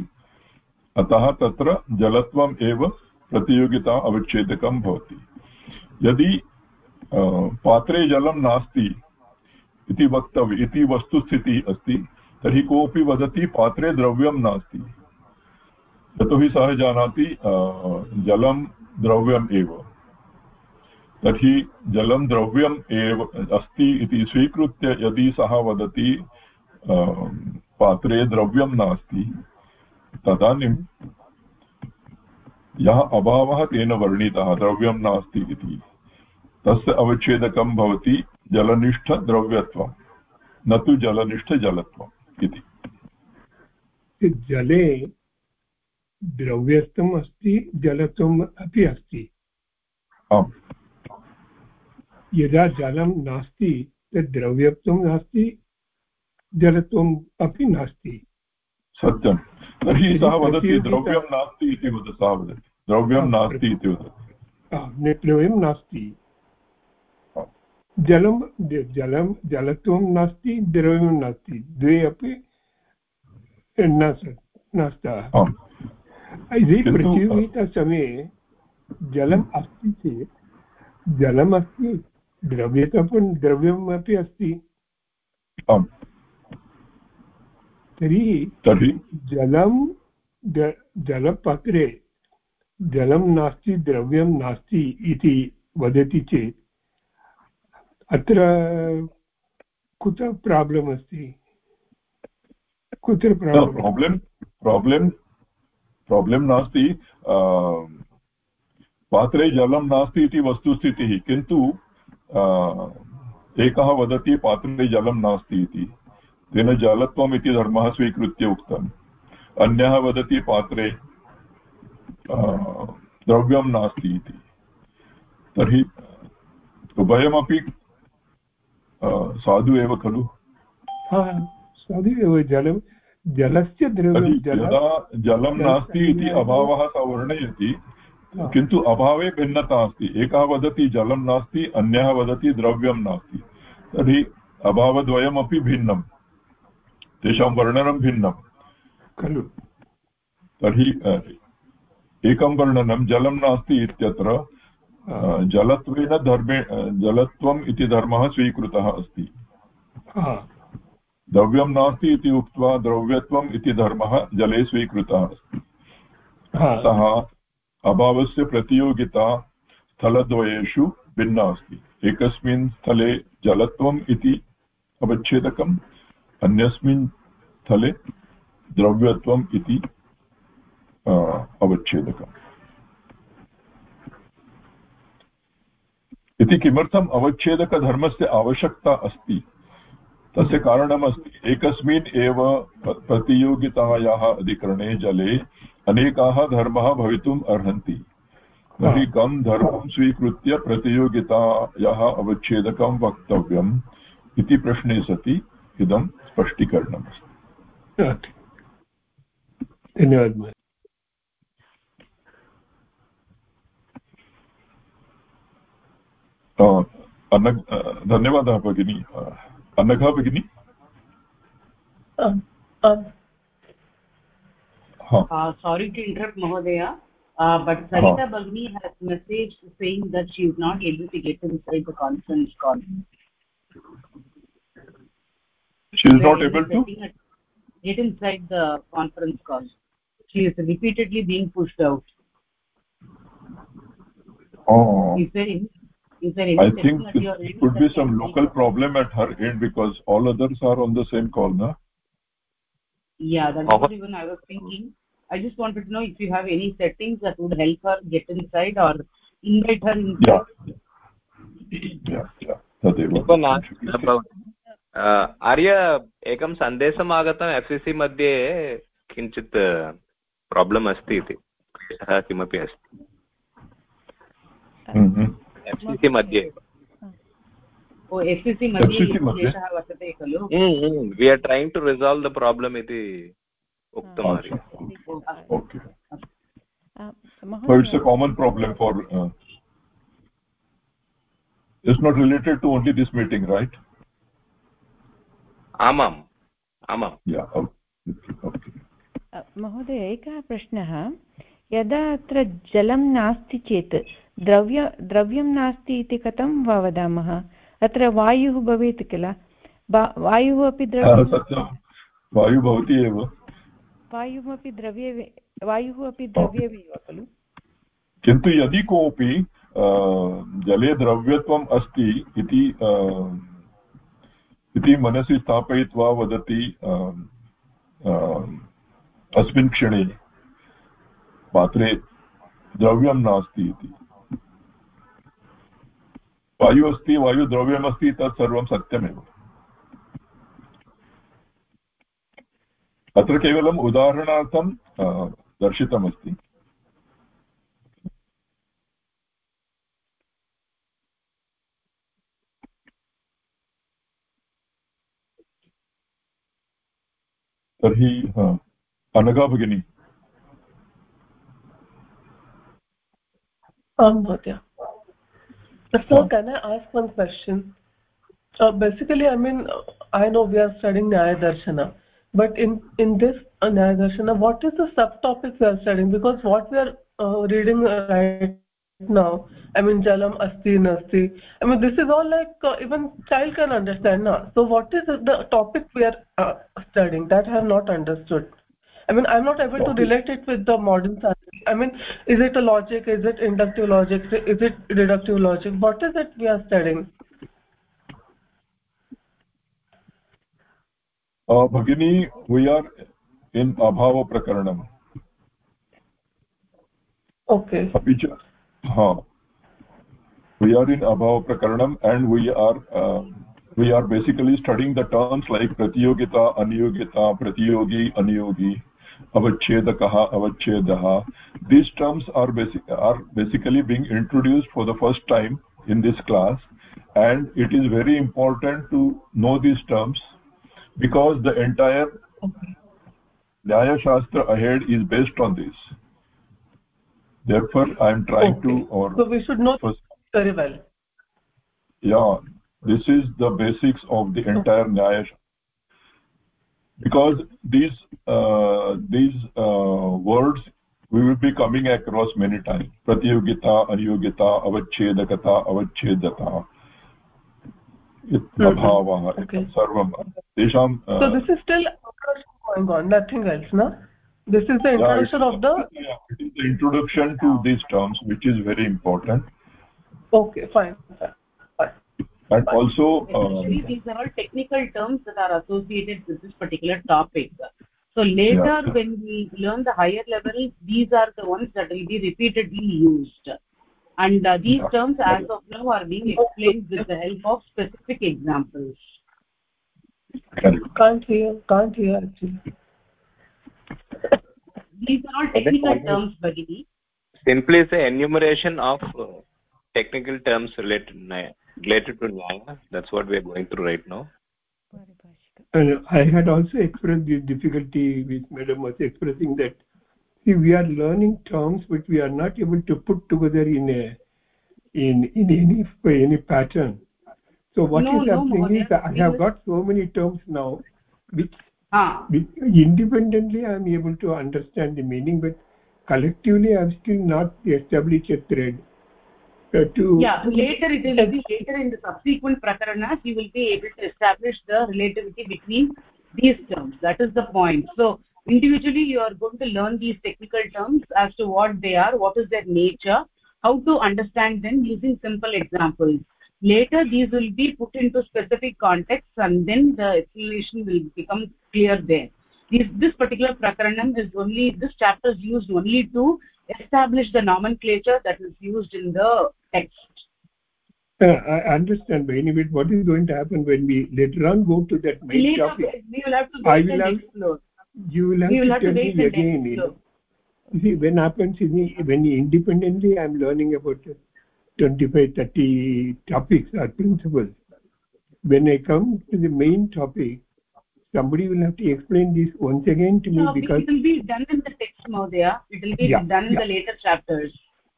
अतः तत्र जलत्वम् एव प्रतियोगिता अवच्छेदकं भवति। यदि पात्रे जलं नास्ति इति वक्तव्य, इति वस्तुस्थितिः अस्ति, तर्हि कोऽपि वदति पात्रे द्रव्यं नास्ति। यतोहि सः जानाति जलं द्रव्यम् एव। तर्हि जलं द्रव्यम् एव अस्ति इति स्वीकृत्य यदि सः वदति पात्रे द्रव्यं नास्ति तदानीं यः अभावः तेन वर्णितः द्रव्यं नास्ति इति। तस्य अवच्छेदकं भवति जलनिष्ठद्रव्यत्वं न तु जलनिष्ठजलत्वम् इति जले द्रव्यत्वम् अस्ति जलत्वम् अपि अस्ति। आम्। यदा जलं नास्ति तद् द्रव्यत्वं नास्ति जलत्वम् अपि नास्ति। सत्यं। तर्हि सः वदति द्रव्यं नास्ति इति वद सः वदति। द्रव्यं नास्ति इति वदति द्रव्यं नास्ति। जलं जलं जलत्वं नास्ति द्रव्यं नास्ति। द्वे अपि न स्तः इति प्रतियोगितासमये जलम् अस्ति चेत् जलमस्ति द्रव्यतपं द्रव्यम् अपि अस्ति. आम्. तर्हि तर्हि जलं जलपात्रे जलं नास्ति द्रव्यं नास्ति इति वदति चेत् अत्र कुत्र प्राब्लम् अस्ति? कुत्र प्राब्लम् प्राब्लम् प्राब्लम् नास्ति पात्रे जलं नास्ति इति वस्तुस्थितिः किन्तु एकः वदति पात्रे जलं नास्ति इति तेन जलत्वम् इति धर्मः स्वीकृत्य उक्तम् अन्यः वदति पात्रे द्रव्यं नास्ति इति तर्हि उभयमपि साधु एव खलु साधु एव जलं जलस्य द्रव्यं जलं नास्ति इति अभावः स वर्णयति किन्तु अभावे भिन्नता अस्ति। एकः वदति जलं नास्ति अन्यः वदति द्रव्यं नास्ति। तर्हि अभावद्वयमपि भिन्नं तेषां वर्णनं भिन्नं खलु। तर्हि एकं वर्णनं जलं नास्ति इत्यत्र जलत्वेन धर्मे जलत्वम् इति धर्मः स्वीकृतः अस्ति। द्रव्यं नास्ति इति उक्त्वा द्रव्यत्वम् इति धर्मः जले स्वीकृतः अस्ति। सः अभावस्य प्रतियोगिता स्थलद्वयेषु भिन्ना अस्ति एकस्मिन् स्थले जलत्वम् इति अवच्छेदकम्, अन्यस्मिन् स्थले द्रव्यत्वम् इति अवच्छेदकम्। इति किमर्थम् अवच्छेदकधर्मस्य आवश्यकता अस्ति? तस्य कारणमस्ति। एकस्मिन् एव प्रतियोगितायाः अधिकरणे जले अनेकाः धर्माः भवितुम् अर्हन्ति। तर्हि कं धर्मं स्वीकृत्य प्रतियोगितायाः अवच्छेदकं वक्तव्यम् इति प्रश्ने सति इदं स्पष्टीकरणमस्ति। धन्यवादः। धन्यवादः भगिनी। अन्नघा भगिनी? Sorry to interrupt mahodaya uh, but sarita bagni has messaged saying that she is not able to get inside the conference call. She is not able to? get inside the conference call. She is repeatedly being pushed out. Oh. Is there any is there any i think it could be some local problem at her end because all others are on the same call na yeah that's what even i was thinking i just wanted to know if you have any settings that would help her get inside or invite her inside yeah yeah yeah तदेव आर्य एकं सन्देशम् आगतम् F C सि मध्ये किञ्चित् problem अस्ति इति किमपि अस्ति एफ् सि सि मध्ये we are trying to resolve the problem इति उक्तम् for uh, it's not related to only this meeting right? आमाम् आमाम् महोदय एकः प्रश्नः यदा अत्र जलं नास्ति चेत् द्रव्य द्रव्यं नास्ति इति कथं वा वदामः अत्र वायुः भवेत् किल? वायुः अपि द्रव्यं वायुः भवति एव। वायुः अपि द्रव्ये वायुः अपि द्रव्यमेव खलु? किन्तु यदि कोऽपि जले द्रव्यत्वम् अस्ति इति इति मनसि स्थापयित्वा वदति अस्मिन् क्षणे पात्रे द्रव्यं नास्ति इति। वायुः अस्ति वायुद्रव्यमस्ति तत् सर्वं सत्यमेव। अत्र केवलम् उदाहरणार्थं दर्शितमस्ति। तर्हि अनगा भगिनी। आं महोदय। So can i ask one question? Uh, basically i mean i know we are studying nyaya darshana but in in this uh, nyaya darshana what is the subtopic we are studying? Because what we are uh, reading right now i mean jalam asti nasti i mean this is all like uh, even child can understand now. So what is the topic we are uh, studying? That i have not understood. I mean i'm not able to relate it with the modern science i mean is it a logic? Is it inductive logic? Is it deductive logic? What is it we are studying? Uh, bhagini we are in abhava prakaranam okay. Api ha. We are in abhava prakaranam and we are uh, we are basically studying the terms like pratyogita aniyogita, pratyogi anuyogi avachedakah avachedah these terms are basic are basically being introduced for the first time in this class and it is very important to know these terms because the entire nyaya shastra ahead is based on this. Therefore i am trying okay. to or so we should know first, very well. Yeah. This is the basics of the entire nyaya because these uh, these uh, words we will be coming across many times. Pratiyogita aniyogita avachedakata avachedata. Abhavah sarvam. Tesham so this is still going on nothing else no? This is the introduction yeah, of the yeah, it is the introduction to these terms which is very important. Okay fine, fine. And also Actually, uh, these are all technical terms that are associated with this particular topic. So later yeah. when we learn the higher level these are the ones that will be repeatedly used. And uh, these yeah. terms as of now are being explained with the help of specific examples. Can't hear can't hear actually. These are all technical terms bagini simply say enumeration of uh, technical terms related related to nyaya that's what we are going through right now. And i had also expressed the difficulty with madam was expressing that see we are learning terms which we are not able to put together in a in in any any pattern. So what no, is happening no, is i have got so many terms now which ah. independently i am able to understand the meaning but collectively i have still not established a thread Uh, to yeah later it will be later in the subsequent prakaranas you will be able to establish the relativity between these terms. That is the point. So individually you are going to learn these technical terms as to what they are what is their nature how to understand them using simple examples. Later these will be put into specific contexts and then the explanation will become clear there. This, this particular prakaranam is only this chapter is used only to establish the nomenclature that is used in the text uh, I understand, but anyway, what is going to happen when we later on go to that main later, topic? we will have to I will and have, explore you will have we will to have to tell wait me again. You know. See, when happens the, when independently I'm learning about 25, 30 topics or principles. When I come to the main topic, somebody will have to explain this once again to me No, because it will be done in the text Mahodaya. it will be Yeah, done in yeah. the later chapters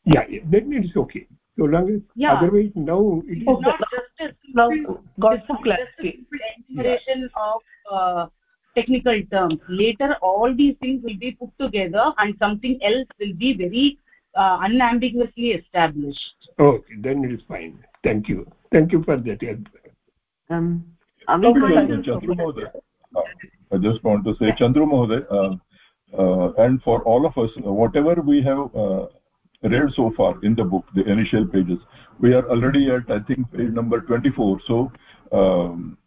yeah, yeah, then it's okay. So long as Yeah. otherwise now it is it's not just a now simple, got it's some not just a clarity simple enumeration of uh, technical terms later all these things will be put together and something else will be very uh, unambiguously established okay. Then it is fine. Thank you. Thank you for that. help. Um, are we Okay, going uh, to Chandru Mahoday, I just want to say, Chandru Mahoday, uh, uh, and for all of us, uh, whatever we have uh, read so far in the book, the initial pages, we are already at, I think, page number 24. So, um,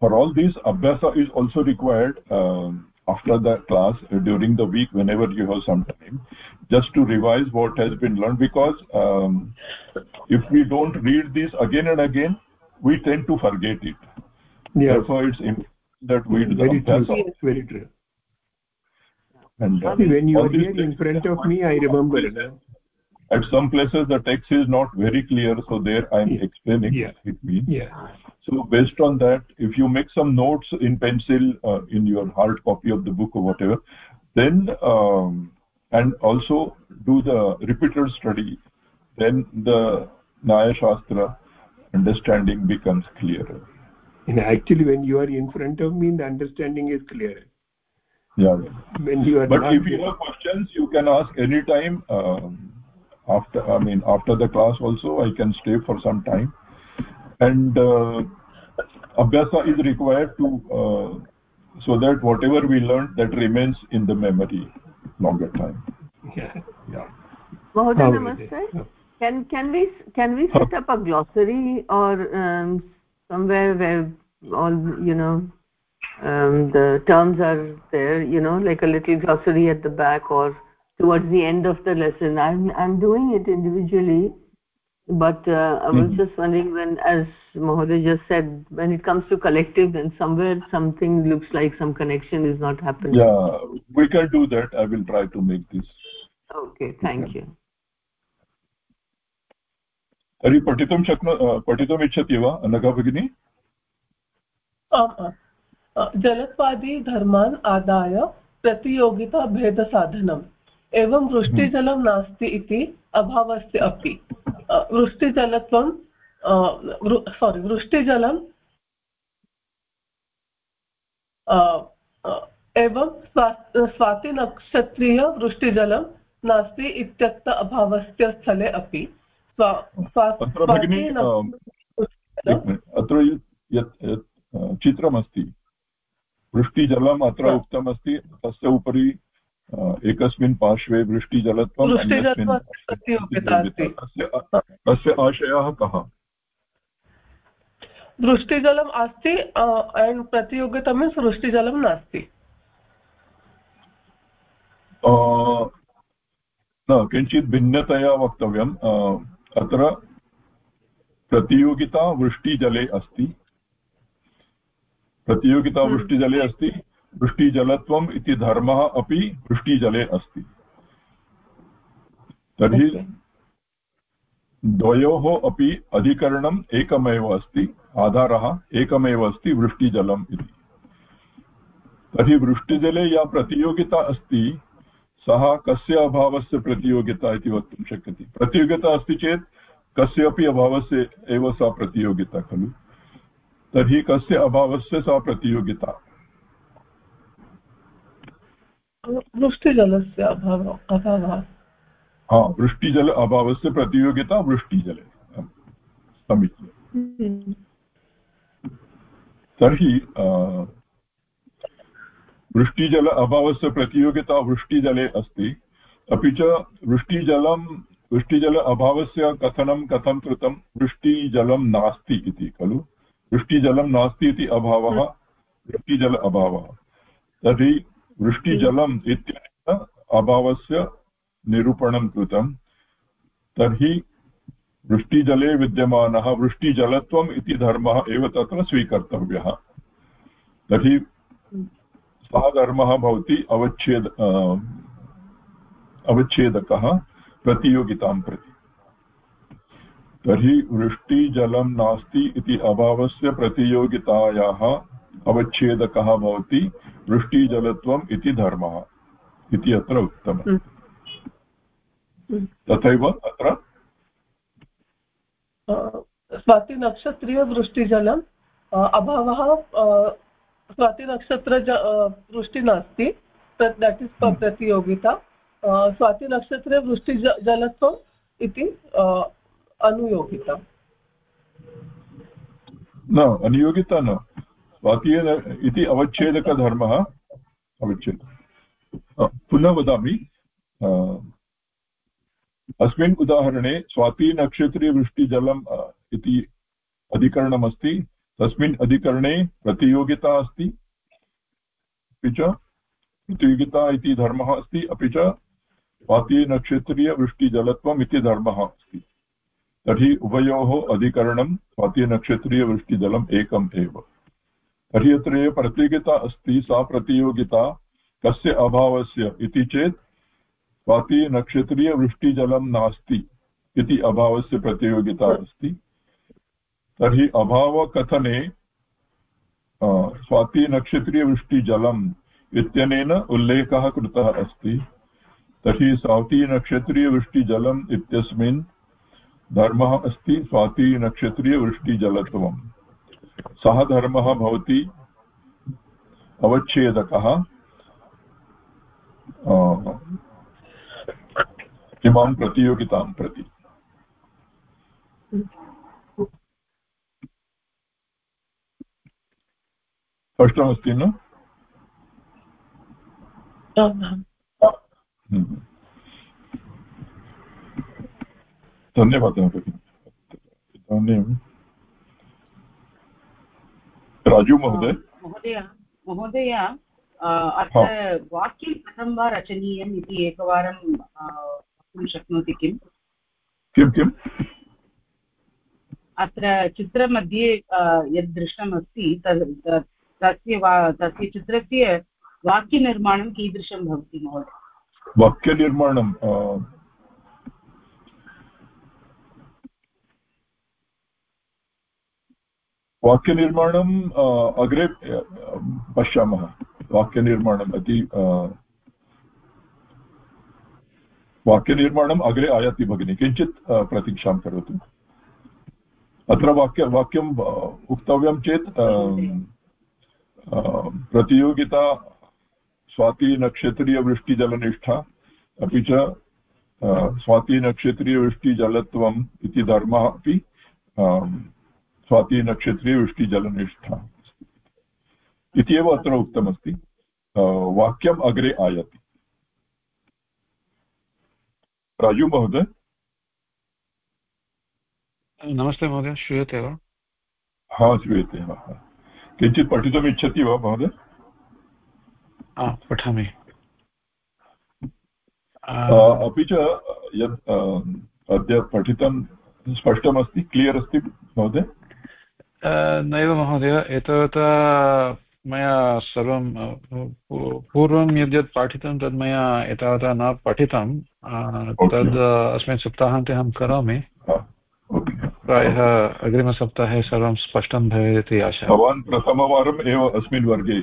for all these, Abhyasa is also required um, after the class, uh, during the week, whenever you have some time, just to revise what has been learned, because um, if we don't read this again and again, we tend to forget it. Yeah, Therefore, it's important that we do very true. Very true. And uh, when you are here in front of me, I remember. At some places, the text is not very clear, so there I'm Yeah. explaining Yeah. what it means. Yeah. So based on that, if you make some notes in pencil uh, in your hard copy of the book or whatever, then um, and also do the repeated study, then the Nyaya Shastra understanding becomes clearer. And actually, when you are in front of me, the understanding is clear. Yeah. When you are But if you have questions, you can ask anytime. Um, after, I mean, after the class also, I can stay for some time. And uh, Abhyasa is required to, uh, so that whatever we learned, that remains in the memory longer time. yeah. Yeah. Mahoday, namaste. Can can we can we set up a glossary or um, somewhere where all you know um, the terms are there? You know, like a little glossary at the back or towards the end of the lesson. I'm I'm doing it individually, but uh, I was Mhm. just wondering when, as Mahoday just said, when it comes to collective, then somewhere something looks like some connection is not happening. Yeah, we can do that. I will try to make this. Okay, thank you. तर्हि पठितुं शक्नो अ, पठितुमिच्छति वा अनघा भगिनी आम् आम् अ, जलत्वादिधर्मान् आदाय प्रतियोगिताभेदसाधनम् एवं वृष्टिजलं नास्ति इति अभावस्य अपि। वृष्टिजलत्वं सोरि वृष्टिजलं एवं स्वा- स्वातिनक्षत्रीयवृष्टिजलं नास्ति इत्यक्त अभावस्य स्थले अपि। अत्र यत् चित्रमस्ति वृष्टिजलम् अत्र. उक्तमस्ति तस्य उपरि एकस्मिन् पार्श्वे वृष्टिजलत्वं तस्य आशयः कः? वृष्टिजलम् अस्ति एण्ड् प्रतियोगिता मीन्स् वृष्टिजलं नास्ति। न किञ्चित् भिन्नतया वक्तव्यम्। अत्र प्रतियोगिता वृष्टिजले अस्ति। प्रतियोगिता वृष्टिजले अस्ति वृष्टिजलत्वम् इति धर्मः अपि वृष्टिजले अस्ति। तर्हि द्वयोः अपि अधिकरणम् एकमेव अस्ति आधारः एकमेव अस्ति वृष्टिजलम् इति। तर्हि वृष्टिजले या प्रतियोगिता अस्ति सः कस्य अभावस्य प्रतियोगिता इति वक्तुं शक्यते। प्रतियोगिता अस्ति चेत् कस्यापि अभावस्य एव सा प्रतियोगिता खलु। तर्हि कस्य अभावस्य सा प्रतियोगिता। वृष्टिजलस्य अभावः अभावः। हा वृष्टिजल अभावस्य प्रतियोगिता वृष्टिजले। समीचीनं। तर्हि वृष्टिजल अभावस्य प्रतियोगिता वृष्टिजले अस्ति। अपि च वृष्टिजलं वृष्टिजल अभावस्य कथनं कथं कृतं वृष्टिजलं नास्ति इति खलु? वृष्टिजलं नास्ति इति अभावः वृष्टिजल अभावः। तर्हि वृष्टिजलम् इत्यनेन अभावस्य निरूपणं कृतं। तर्हि वृष्टिजले विद्यमानः वृष्टिजलत्वम् इति धर्मः एव तत्र स्वीकर्तव्यः। तर्हि सः धर्मः भवति अवच्छेद अवच्छेदकः प्रतियोगितां प्रति। तर्हि वृष्टिजलं नास्ति इति अभावस्य प्रतियोगितायाः अवच्छेदकः भवति वृष्टिजलत्वम् इति धर्मः इति अत्र उक्तम्। तथैव अत्र? स्वातिनक्षत्रीयवृष्टिजलम् अभावः स्वातिनक्षत्र वृष्टिः नास्ति। दट् इस् प्रतियोगिता। स्वातिनक्षत्रे वृष्टिजलत्वम् इति अनुयोगिता। न अनुयोगिता न। स्वातीय इति अवच्छेदकधर्मः। अवच्छेद। पुनः वदामि। अस्मिन् उदाहरणे स्वातिनक्षत्रीवृष्टिजलम् इति अधिकरणमस्ति। तस्मिन् अधिकरणे प्रतियोगिता अस्ति। अपि च, प्रतियोगिता इति धर्मः अस्ति। अपि च इति धर्मः अस्ति। तर्हि उभयोः अधिकरणं स्वातीनक्षत्रीयवृष्टिजलम् एकम् एव। तर्हि अत्र ये प्रतियोगिता अस्ति सा प्रतियोगिता कस्य अभावस्य इति चेत् स्वातीनक्षत्रीयवृष्टिजलं नास्ति इति अभावस्य प्रतियोगिता अस्ति। तर्हि अभावकथने स्वातीनक्षत्रीयवृष्टिजलम् इत्यनेन उल्लेखः कृतः अस्ति। तर्हि स्वातीनक्षत्रीयवृष्टिजलम् इत्यस्मिन् धर्मः अस्ति स्वातीनक्षत्रीयवृष्टिजलत्वम् सः धर्मः भवति अवच्छेदकः। इमां प्रतियोगितां प्रति। स्पष्टमस्ति न? धन्यवादः भगिनि इदानीं राजु महोदय महोदय महोदय अत्र वाक्यं कथं वा रचनीयम् इति एकवारं वक्तुं शक्नोति किम् किं किम् अत्र चित्रमध्ये यद् दृष्टमस्ति तस्य वा तस्य चित्रस्य वाक्यनिर्माणं कीदृशं भवति महोदय वाक्यनिर्माणं वाक्यनिर्माणम् अग्रे पश्यामः। वाक्यनिर्माणम् अति वाक्यनिर्माणम् अग्रे आयाति भगिनि। किञ्चित् प्रतीक्षां करोतु। अत्र वाक्य, वाक्यम् उक्तव्यं चेत् प्रतियोगिता स्वातिनक्षत्रीयवृष्टिजलनिष्ठा अपि च स्वातिनक्षत्रीयवृष्टिजलत्वम् इति धर्मः अपि स्वातिनक्षत्रीयवृष्टिजलनिष्ठा इति एव अत्र उक्तमस्ति। वाक्यम् अग्रे आयाति। राजु महोदय? नमस्ते महोदय श्रूयते वा? हा श्रूयते किञ्चित् पठितुम् इच्छति वा महोदय? पठामि। अपि च यत् अद्य पठितं स्पष्टमस्ति क्लियर् अस्ति महोदय? नैव महोदय एतावता मया सर्वं पूर्वं यद्यत् पाठितं तद् मया एतावता न पठितं तद् अस्मिन् सप्ताहान्ते अहं करोमि प्रायः अग्रिमसप्ताहे सर्वं स्पष्टं भवेत् इति आशा भवान् प्रथमवारम् एव अस्मिन् वर्गे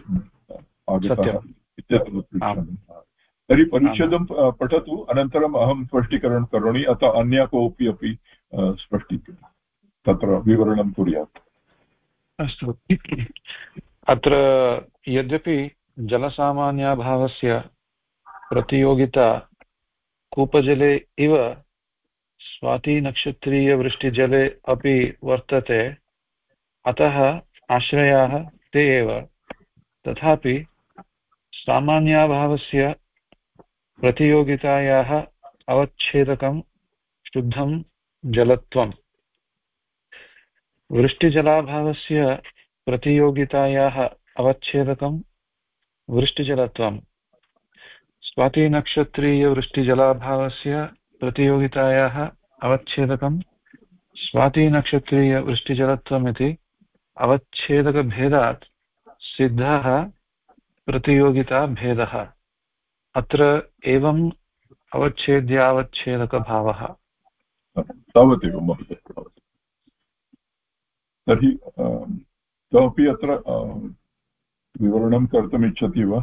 तर्हि परिच्छेदं पठतु अनन्तरम् अहं स्पष्टीकरणं करोमि अतः अन्य कोऽपि अपि स्पष्टीकरणं तत्र विवरणं कुर्यात् अस्तु। अत्र यद्यपि जलसामान्याभावस्य प्रतियोगिता कूपजले इव स्वातिनक्षत्रीयवृष्टिजले अपि वर्तते, अतः आश्रयाः ते एव। तथापि सामान्याभावस्य प्रतियोगितायाः अवच्छेदकं शुद्धं जलत्वम्। वृष्टिजलाभावस्य प्रतियोगितायाः अवच्छेदकं वृष्टिजलत्वम् स्वातिनक्षत्रीयवृष्टिजलाभावस्य प्रतियोगितायाः अवच्छेदकं स्वातिनक्षत्रीयवृष्टिजलत्वमिति अवच्छेदकभेदात् सिद्धः प्रतियोगिताभेदः। अत्र एवम् अवच्छेद्यावच्छेदकभावः। तावदेव महोदय तर्हि कमपि अत्र विवरणं कर्तुमिच्छति वा?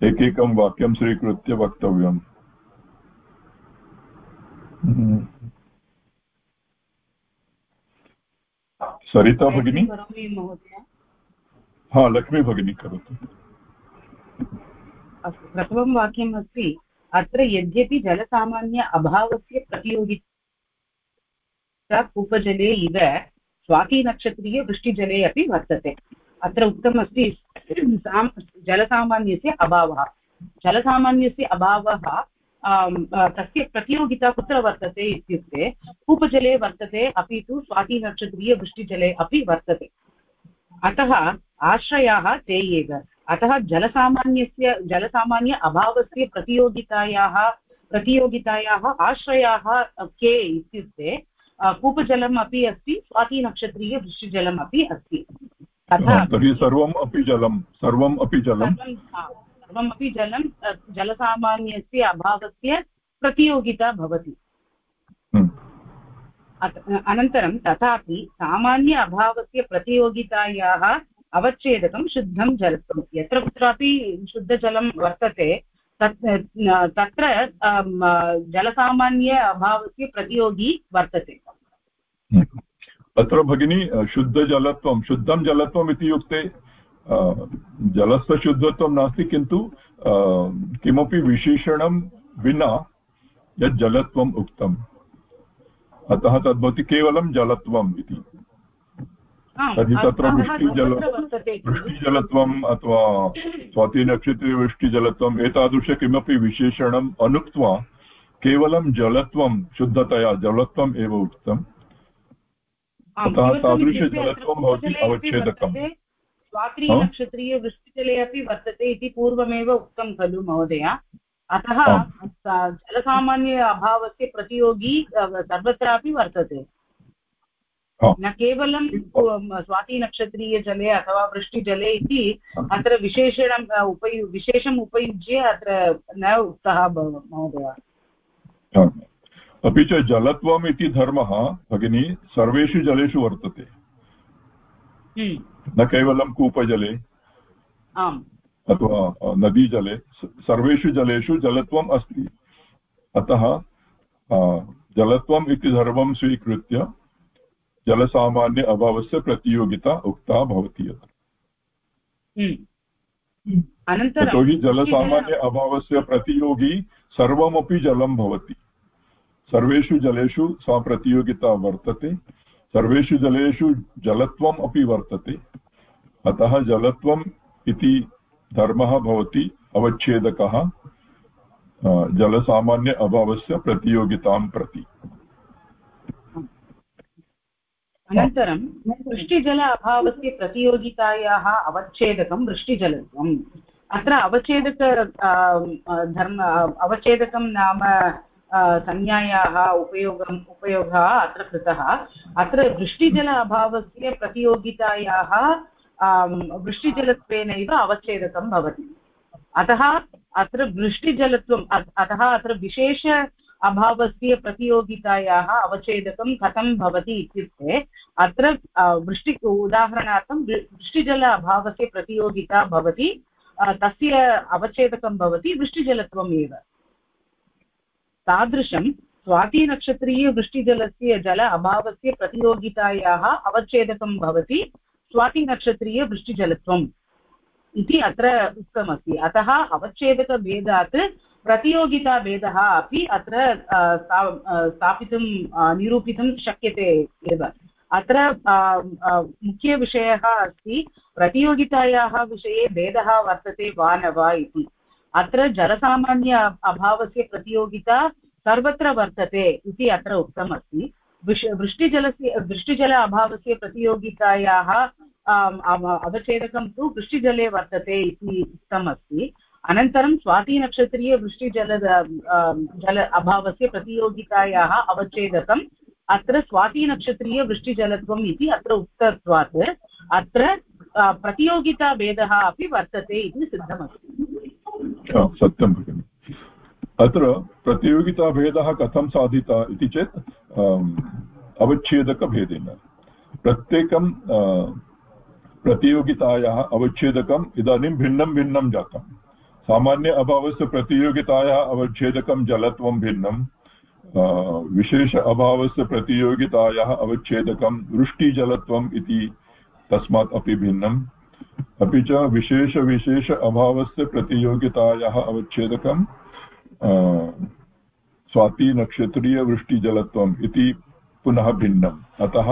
एकैकं वाक्यं स्वीकृत्य वक्तव्यम् सरिता भगिनी? हा लक्ष्मी भगिनी करोतु। अस्तु प्रथमं वाक्यम् अस्ति अत्र यद्यपि जलसामान्य अभावस्य प्रतियोगिता कूपजले इव स्वातिनक्षत्रीयवृष्टिजले अपि वर्तते। अत्र उक्तमस्ति जलसामान्यस्य अभावः। जलसामान्यस्य अभावः तस्य प्रतियोगिता कुत्र वर्तते इत्युक्ते, कूपजले वर्तते, अपि तु स्वातिनक्षत्रीयवृष्टिजले अपि वर्तते। अतः आश्रयाः ते एव। अतः जलसामान्यस्य, जलसामान्य अभावस्य प्रतियोगितायाः प्रतियोगितायाः आश्रयाः के इत्युक्ते कूपजलम् अपि अस्ति स्वातिनक्षत्रीयवृष्टिजलम् अपि अस्ति। तर्हि सर्वम् अपि जलं सर्वम् अपि जलं। सर्वमपि जलं जलसामान्यस्य अभावस्य प्रतियोगिता भवति। हम्म। अनन्तरं तथापि सामान्य अभावस्य प्रतियोगितायाः अवच्छेदकं शुद्धं जलं यत्र कुत्रापि शुद्धजलं वर्तते तत् तत्र जलसामान्य अभावस्य प्रतियोगी वर्तते। अत्र भगिनी शुद्धजलत्वं, शुद्धं जलत्वम् इत्युक्ते जलस्य शुद्धत्वं नास्ति, किन्तु किमपि विशेषणं विना यत् जलत्वम् उक्तम् अतः तद्भवति केवलं जलत्वम् इति तर्हि तत्र वृष्टिजल वृष्टिजलत्वम् अथवा स्वातिनक्षत्रे वृष्टिजलत्वम् एतादृश किमपि विशेषणम् अनुक्त्वा केवलं जलत्वं शुद्धतया जलत्वम् एव उक्तम्। अतः तादृशजलत्वं भवति अवच्छेदकम्। स्वात्रीनक्षत्रीयवृष्टिजले अपि वर्तते इति पूर्वमेव उक्तं खलु महोदय। अतः जलसामान्य अभावस्य प्रतियोगी सर्वत्रापि वर्तते। न केवलं स्वातिनक्षत्रीयजले अथवा वृष्टिजले इति अत्र विशेषणम् उपयु विशेषम् उपयुज्य अत्र न उक्तः महोदय। अपि च जलत्वम् इति धर्मः भगिनी सर्वेषु जलेषु वर्तते। हम्म। न केवलं कूपजले। अथवा नदीजले। सर्वेषु जलेषु जलत्वम् अस्ति। अतः जलत्वम् इति धर्मं स्वीकृत्य जलसामान्य अभावस्य प्रतियोगिता उक्ता भवति हम्म। यतोहि जलसामान्य अभावस्य प्रतियोगी सर्वमपि जलं भवति। सर्वेषु जलेषु सा प्रतियोगिता वर्तते। सर्वेषु जलेषु जलत्वम् अपि वर्तते। अतः जलत्वम् इति धर्मः भवति अवच्छेदकः जलसामान्य अभावस्य प्रतियोगितां प्रति। अनन्तरं वृष्टिजल अभावस्य प्रतियोगितायाः अवच्छेदकं वृष्टिजलत्वम्। अत्र अवच्छेदक धर्म, अवच्छेदकं नाम संज्ञायाः उपयोगम् उपयोगः अत्र कृतः। अत्र वृष्टिजल अभावस्य प्रतियोगितायाः वृष्टिजलत्वेनैव अवच्छेदकं भवति। अतः अत्र वृष्टिजलत्वम्, अतः अत्र विशेष अभावस्य प्रतियोगितायाः अवच्छेदकं कथं भवति इत्युक्ते अत्र वृष्टि, उदाहरणार्थं वृष्टिजल अभावस्य प्रतियोगिता भवति तस्य अवच्छेदकं भवति वृष्टिजलत्वम् एव। तादृशं स्वातिनक्षत्रीयवृष्टिजलस्य जल अभावस्य प्रतियोगितायाः अवच्छेदकं भवति स्वातिनक्षत्रीयवृष्टिजलत्वम् इति अत्र उक्तमस्ति। अतः अवच्छेदकभेदात् प्रतियोगिताभेदः अपि अत्र स्थापितुं निरूपितुं शक्यते एव। अत्र मुख्यविषयः अस्ति प्रतियोगितायाः विषये भेदः वर्तते वा न वा इति। अत्र जलसामान्य अभावस्य प्रतियोगिता सर्वत्र वर्तते इति अत्र उक्तमस्ति। वृष्टिजलस्य, वृष्टिजल अभावस्य प्रतियोगितायाः अवच्छेदकं तु वृष्टिजले वर्तते इति उक्तमस्ति। अनन्तरं स्वातिनक्षत्रीयवृष्टिजल जल अभावस्य प्रतियोगितायाः अवच्छेदकम् अत्र स्वातिनक्षत्रीयवृष्टिजलत्वम् इति अत्र उक्तत्वात्। अत्र प्रतियोगिताभेदः अपि वर्तते इति सिद्धमस्ति। सत्यं भगिनि। अत्र प्रतियोगिताभेदः कथं साधिता इति चेत् अवच्छेदकभेदेन। प्रत्येकं प्रतियोगितायाः अवच्छेदकम् इदानीं भिन्नं भिन्नं जातं सामान्य अभावस्य प्रतियोगितायाः अवच्छेदकं जलत्वं भिन्नं विशेष अभावस्य प्रतियोगितायाः अवच्छेदकं वृष्टिजलत्वम् इति तस्मात् अपि भिन्नम् अपि च विशेषविशेष अभावस्य प्रतियोगितायाः अवच्छेदकं स्वातिनक्षत्रीयवृष्टिजलत्वम् इति पुनः भिन्नम् अतः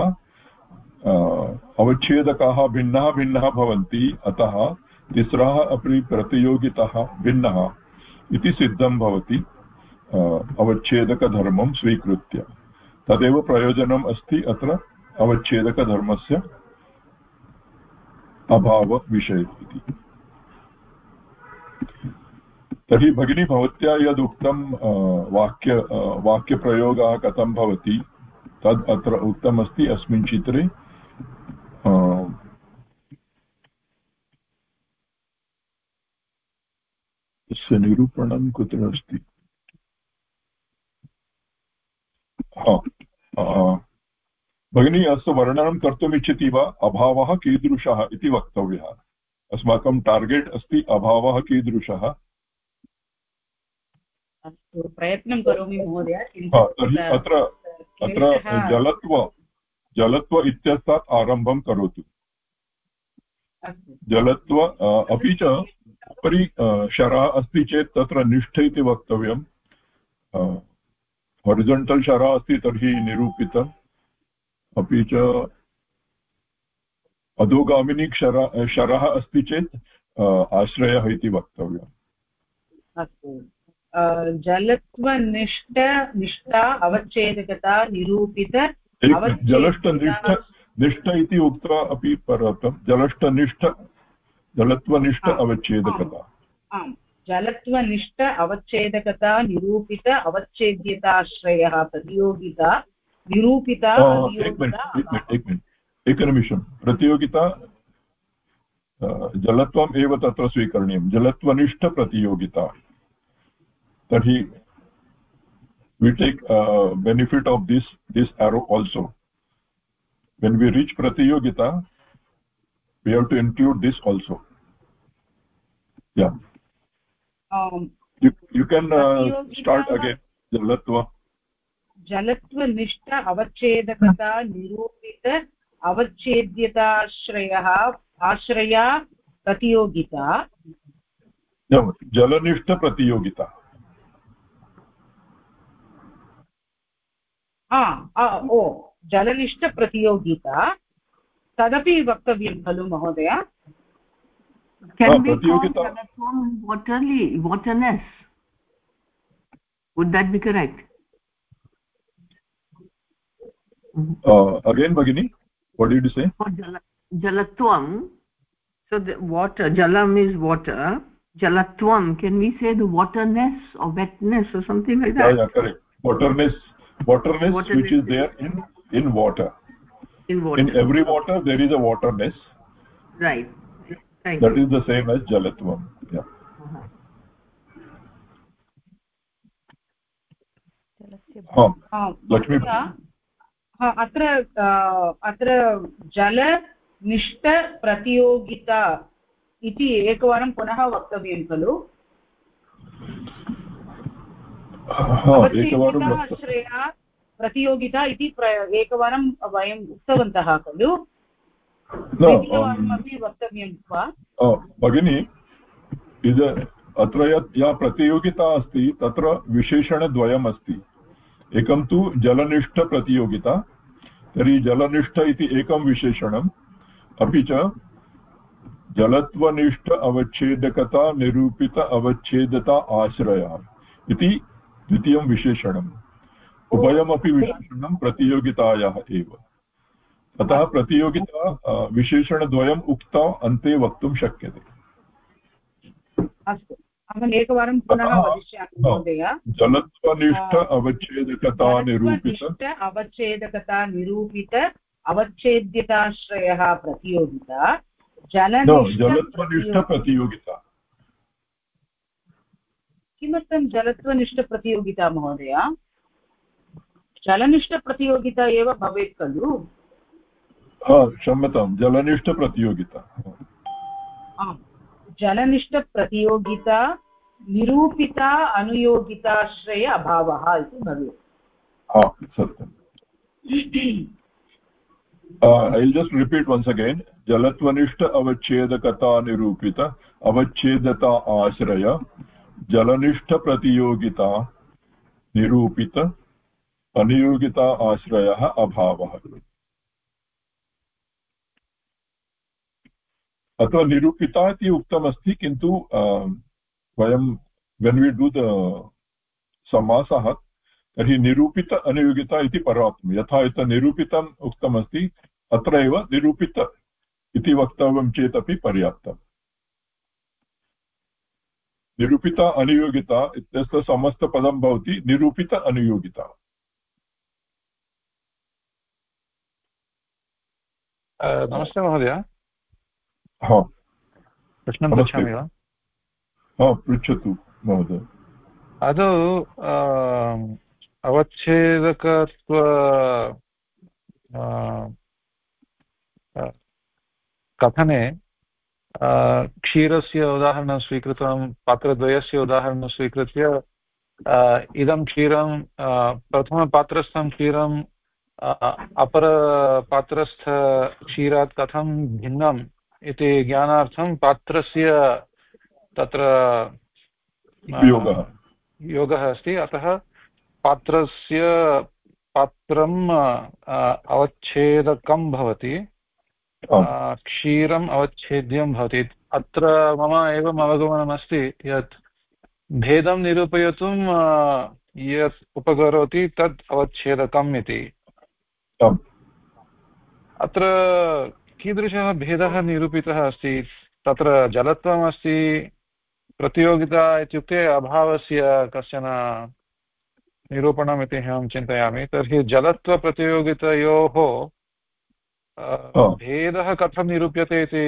अवच्छेदकाः भिन्नाः भिन्नाः भवन्ति। अतः तिस्रः अपि प्रतियोगितः, भिन्नः। इति सिद्धं भवति अवच्छेदकधर्मं स्वीकृत्य। तदेव प्रयोजनम् अस्ति अत्र अवच्छेदकधर्मस्य अभावविषये इति। तर्हि भगिनी, भवत्या यदुक्तं वाक्य वाक्यप्रयोगः कथं भवति? तद् अत्र उक्तमस्ति, अस्मिन् चित्रे। तस्य निरूपणं कुत्र अस्ति भगिनी अस्तु वर्णनं कर्तुम् इच्छति वा? अभावः कीदृशः इति वक्तव्यः। अस्माकं टार्गेट् अस्ति अभावः कीदृशः? अस्तु प्रयत्नं करोमि महोदय तर्हि अत्र अत्र जलत्व जलत्व इत्यस्मात् आरम्भं करोतु। जलत्व अपि च उपरि शरः अस्ति चेत् तत्र निष्ठ इति वक्तव्यं होरिजोण्टल् शरः अस्ति तर्हि निरूपित अपि च अधोगामिनी क्षर शरः अस्ति चेत् आश्रयः इति वक्तव्यम्। अस्तु। जलत्वनिष्ठ निष्ठा अवच्छेदकता निरूपित जलष्टनिष्ठ निष्ठ इति उक्त्वा अपि पर्याप्तं जलष्टनिष्ठ जलत्वनिष्ठ अवच्छेदकता। आम् जलत्वनिष्ठ अवच्छेदकता निरूपित अवच्छेद्यताश्रयः प्रतियोगिता निरूपिता एकनिमिषं प्रतियोगिता जलत्वम् एव तत्र स्वीकरणीयं। जलत्वनिष्ठप्रतियोगिता tarhi we take uh, benefit of this this arrow also. When we reach pratiyogita we have to include this also. Yeah. Um you you can uh, start again. Jalatva. जलत्वनिष्ठ अवच्छेदकता निरूपित अवच्छेद्यताश्रयः आश्रया प्रतियोगिता जलनिष्ठप्रतियोगिता ओ जलनिष्ठप्रतियोगिता तदपि वक्तव्यं खलु महोदय can we call Jalatvam waterly waterness? Would that be correct? Uh, again bagini what did you say? For jala, jalatvam so the water jalam is water. Jalatvam can we say the waterness or wetness or something like that? Yeah, yeah correct. Waterness waterness water which is there in in water. In water. in every water there is a waterness. Right Thank that you. is the same as jalatvam yeah. Lakshmi अत्र अत्र जलनिष्ठप्रतियोगिता इति एकवारं पुनः वक्तव्यं खलु आश्रया प्रतियोगिता इति एकवारं वयम् उक्तवन्तः खलु भगिनि इद अत्र यत् या प्रतियोगिता अस्ति तत्र विशेषणद्वयम् अस्ति एकं तु जलनिष्ठप्रतियोगिता तर्हि जलनिष्ठ इति एकं विशेषणम् अपि च जलत्वनिष्ठ अवच्छेदकता निरूपित अवच्छेदता आश्रयः इति द्वितीयं विशेषणम्। उभयमपि विशेषणं प्रतियोगितायाः एव। अतः प्रतियोगिता विशेषणद्वयम् उक्ता अन्ते वक्तुं शक्यते। अस्तु। अहम् एकवारं पुनः जलत्वनिष्ठ अवच्छेदकता निरूपित। अवच्छेदकता निरूपित अवच्छेद्यताश्रयः प्रतियोगिता जलत्वनिष्ठप्रतियोगिता किमर्थं जलत्वनिष्ठप्रतियोगिता महोदय? जलनिष्ठप्रतियोगिता एव भवेत् खलु? क्षम्यतां जलनिष्ठप्रतियोगिता। आम् जलनिष्ठप्रतियोगिता निरूपिता अनुयोगिताश्रय अभावः इति भवेत् सत्यम्। जस्ट् रिपीट् वन्स् अगेन् जलत्वनिष्ठ अवच्छेदकता निरूपित अवच्छेदता आश्रय जलनिष्ठप्रतियोगिता निरूपित अनियोगिता आश्रयः अभावः। अथवा निरूपिता इति उक्तमस्ति, किन्तु वयं वेन् वि डु द समासः तर्हि निरूपित अनियोगिता इति पर्याप्तं यथा यत्र निरूपितम् उक्तमस्ति अत्र एव निरूपित इति वक्तव्यं चेदपि पर्याप्तम्। निरूपिता अनुयोगिता इत्यस्य समस्तपदं भवति निरूपित अनुयोगिता। नमस्ते महोदय। प्रश्नं पृच्छामि वा? हा पृच्छतु महोदय। आदौ अवच्छेदकत्व कथने क्षीरस्य उदाहरणं स्वीकृतं पात्रद्वयस्य उदाहरणं स्वीकृत्य इदं क्षीरं प्रथमपात्रस्थं क्षीरं अपरपात्रस्थक्षीरात् कथं भिन्नम्? इति ज्ञानार्थं पात्रस्य तत्र योगः। अस्ति। अतः पात्रस्य पात्रम् अवच्छेदकं भवति। क्षीरम् अवच्छेद्यं भवति। अत्र मम एवम् अवगमनमस्ति यत् भेदं निरूपयितुं यत् उपकरोति तत् अवच्छेदकम् इति। अत्र कीदृशः भेदः निरूपितः अस्ति? तत्र जलत्वमस्ति प्रतियोगिता इत्युक्ते अभावस्य कश्चन निरूपणम् इति अहं चिन्तयामि। तर्हि जलत्वप्रतियोगितयोः भेदः कथं निरूप्यते इति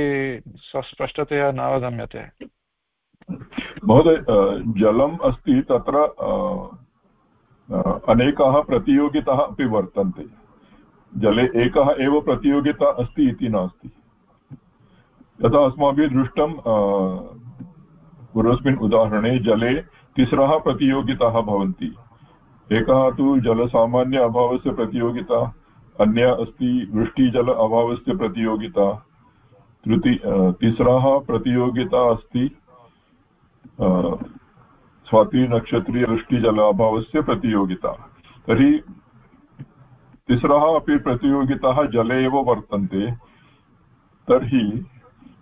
स्पष्टतया नावगम्यते। महोदय जलम् अस्ति तत्र अनेकाः प्रतियोगिताः अपि वर्तन्ते। जले एकः एव प्रतियोगिता अस्ति इति नास्ति। यथा अस्माभिः दृष्टं पूर्वस्मिन् उदाहरणे जले तिस्रः प्रतियोगिताः भवन्ति। एकः तु जलसामान्य अभावस्य प्रतियोगिता, अन्या अस्ति वृष्टिजल अभावस्य प्रतियोगिता। तृती तिस्रः प्रतियोगिता अस्ति स्वातिनक्षत्रीयवृष्टिजल अभावस्य प्रतियोगिता। तर्हि तिस्रः अपि प्रतियोगिताः जले एव वर्तन्ते। तर्हि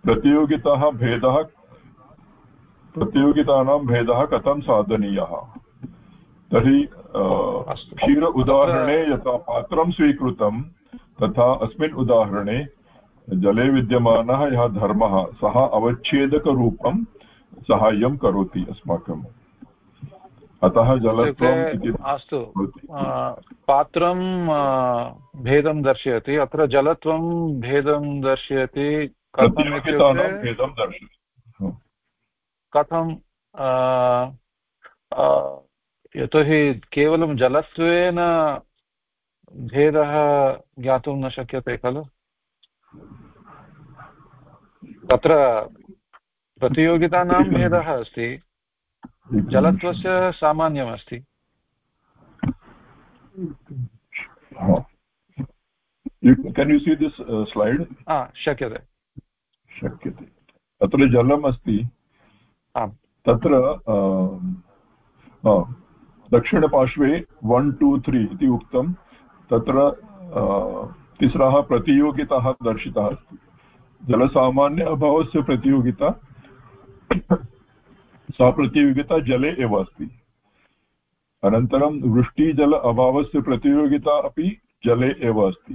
प्रतियोगिताः भेदः प्रतियोगितानां भेदः कथं साधनीयः? तर्हि क्षीर उदाहरणे यथा पात्रं स्वीकृतं तथा अस्मिन् उदाहरणे जले विद्यमानः यः धर्मः सः अवच्छेदकरूपं साहाय्यं करोति अस्माकम्। अतः जलत्वम् अस्तु पात्रं भेदं दर्शयति अत्र जलत्वं भेदं दर्शयति कथम् इत्युक्ते कथं यतोहि केवलं जलत्वेन भेदः ज्ञातुं न शक्यते खलु? तत्र प्रतियोगितानां भेदः अस्ति। जलत्वस्य सामान्यमस्ति। केन् यु सी दिस् स्लैड् शक्यते। शक्यते। अत्र जलम् अस्ति तत्र दक्षिणपार्श्वे वन् टु त्री इति उक्तं। तत्र तिस्रः प्रतियोगिताः दर्शिताः अस्ति। जलसामान्य अभावस्य प्रतियोगिता। सा प्रतियोगिता जले एव अस्ति अनन्तरं वृष्टिजल अभावस्य प्रतियोगिता अपि जले एव अस्ति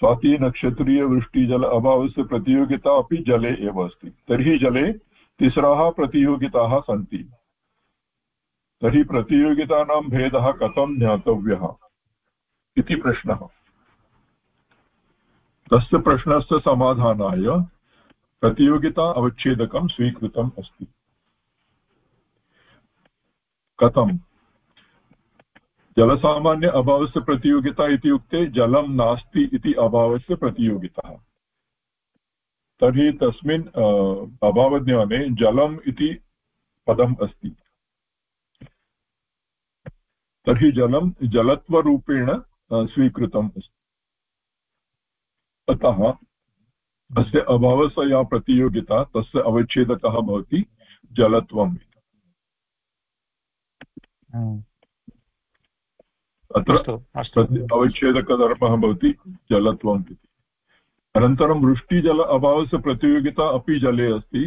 स्वातिनक्षत्रीयवृष्टिजल अभावस्य प्रतियोगिता अपि जले एव अस्ति तर्हि जले तिस्राः प्रतियोगिताः सन्ति। तर्हि प्रतियोगितानां भेदः कथं ज्ञातव्यः इति प्रश्नः। तस्य प्रश्नस्य समाधानाय प्रतियोगिता अवच्छेदकं स्वीकृतम् अस्ति। कथं जलसामान्य अभावस्य प्रतियोगिता इत्युक्ते जलं नास्ति इति अभावस्य प्रतियोगिता। तर्हि तस्मिन् अभावज्ञाने जलम् इति पदम् अस्ति। तर्हि जलं जलत्वरूपेण स्वीकृतम् अस्ति। अतः तस्य अभावस्य या प्रतियोगिता तस्य अवच्छेदकः भवति जलत्वम्। अत्र अवच्छेदकधर्मः भवति जलत्वम् इति अनन्तरं वृष्टिजल अभावस्य प्रतियोगिता अपि जले अस्ति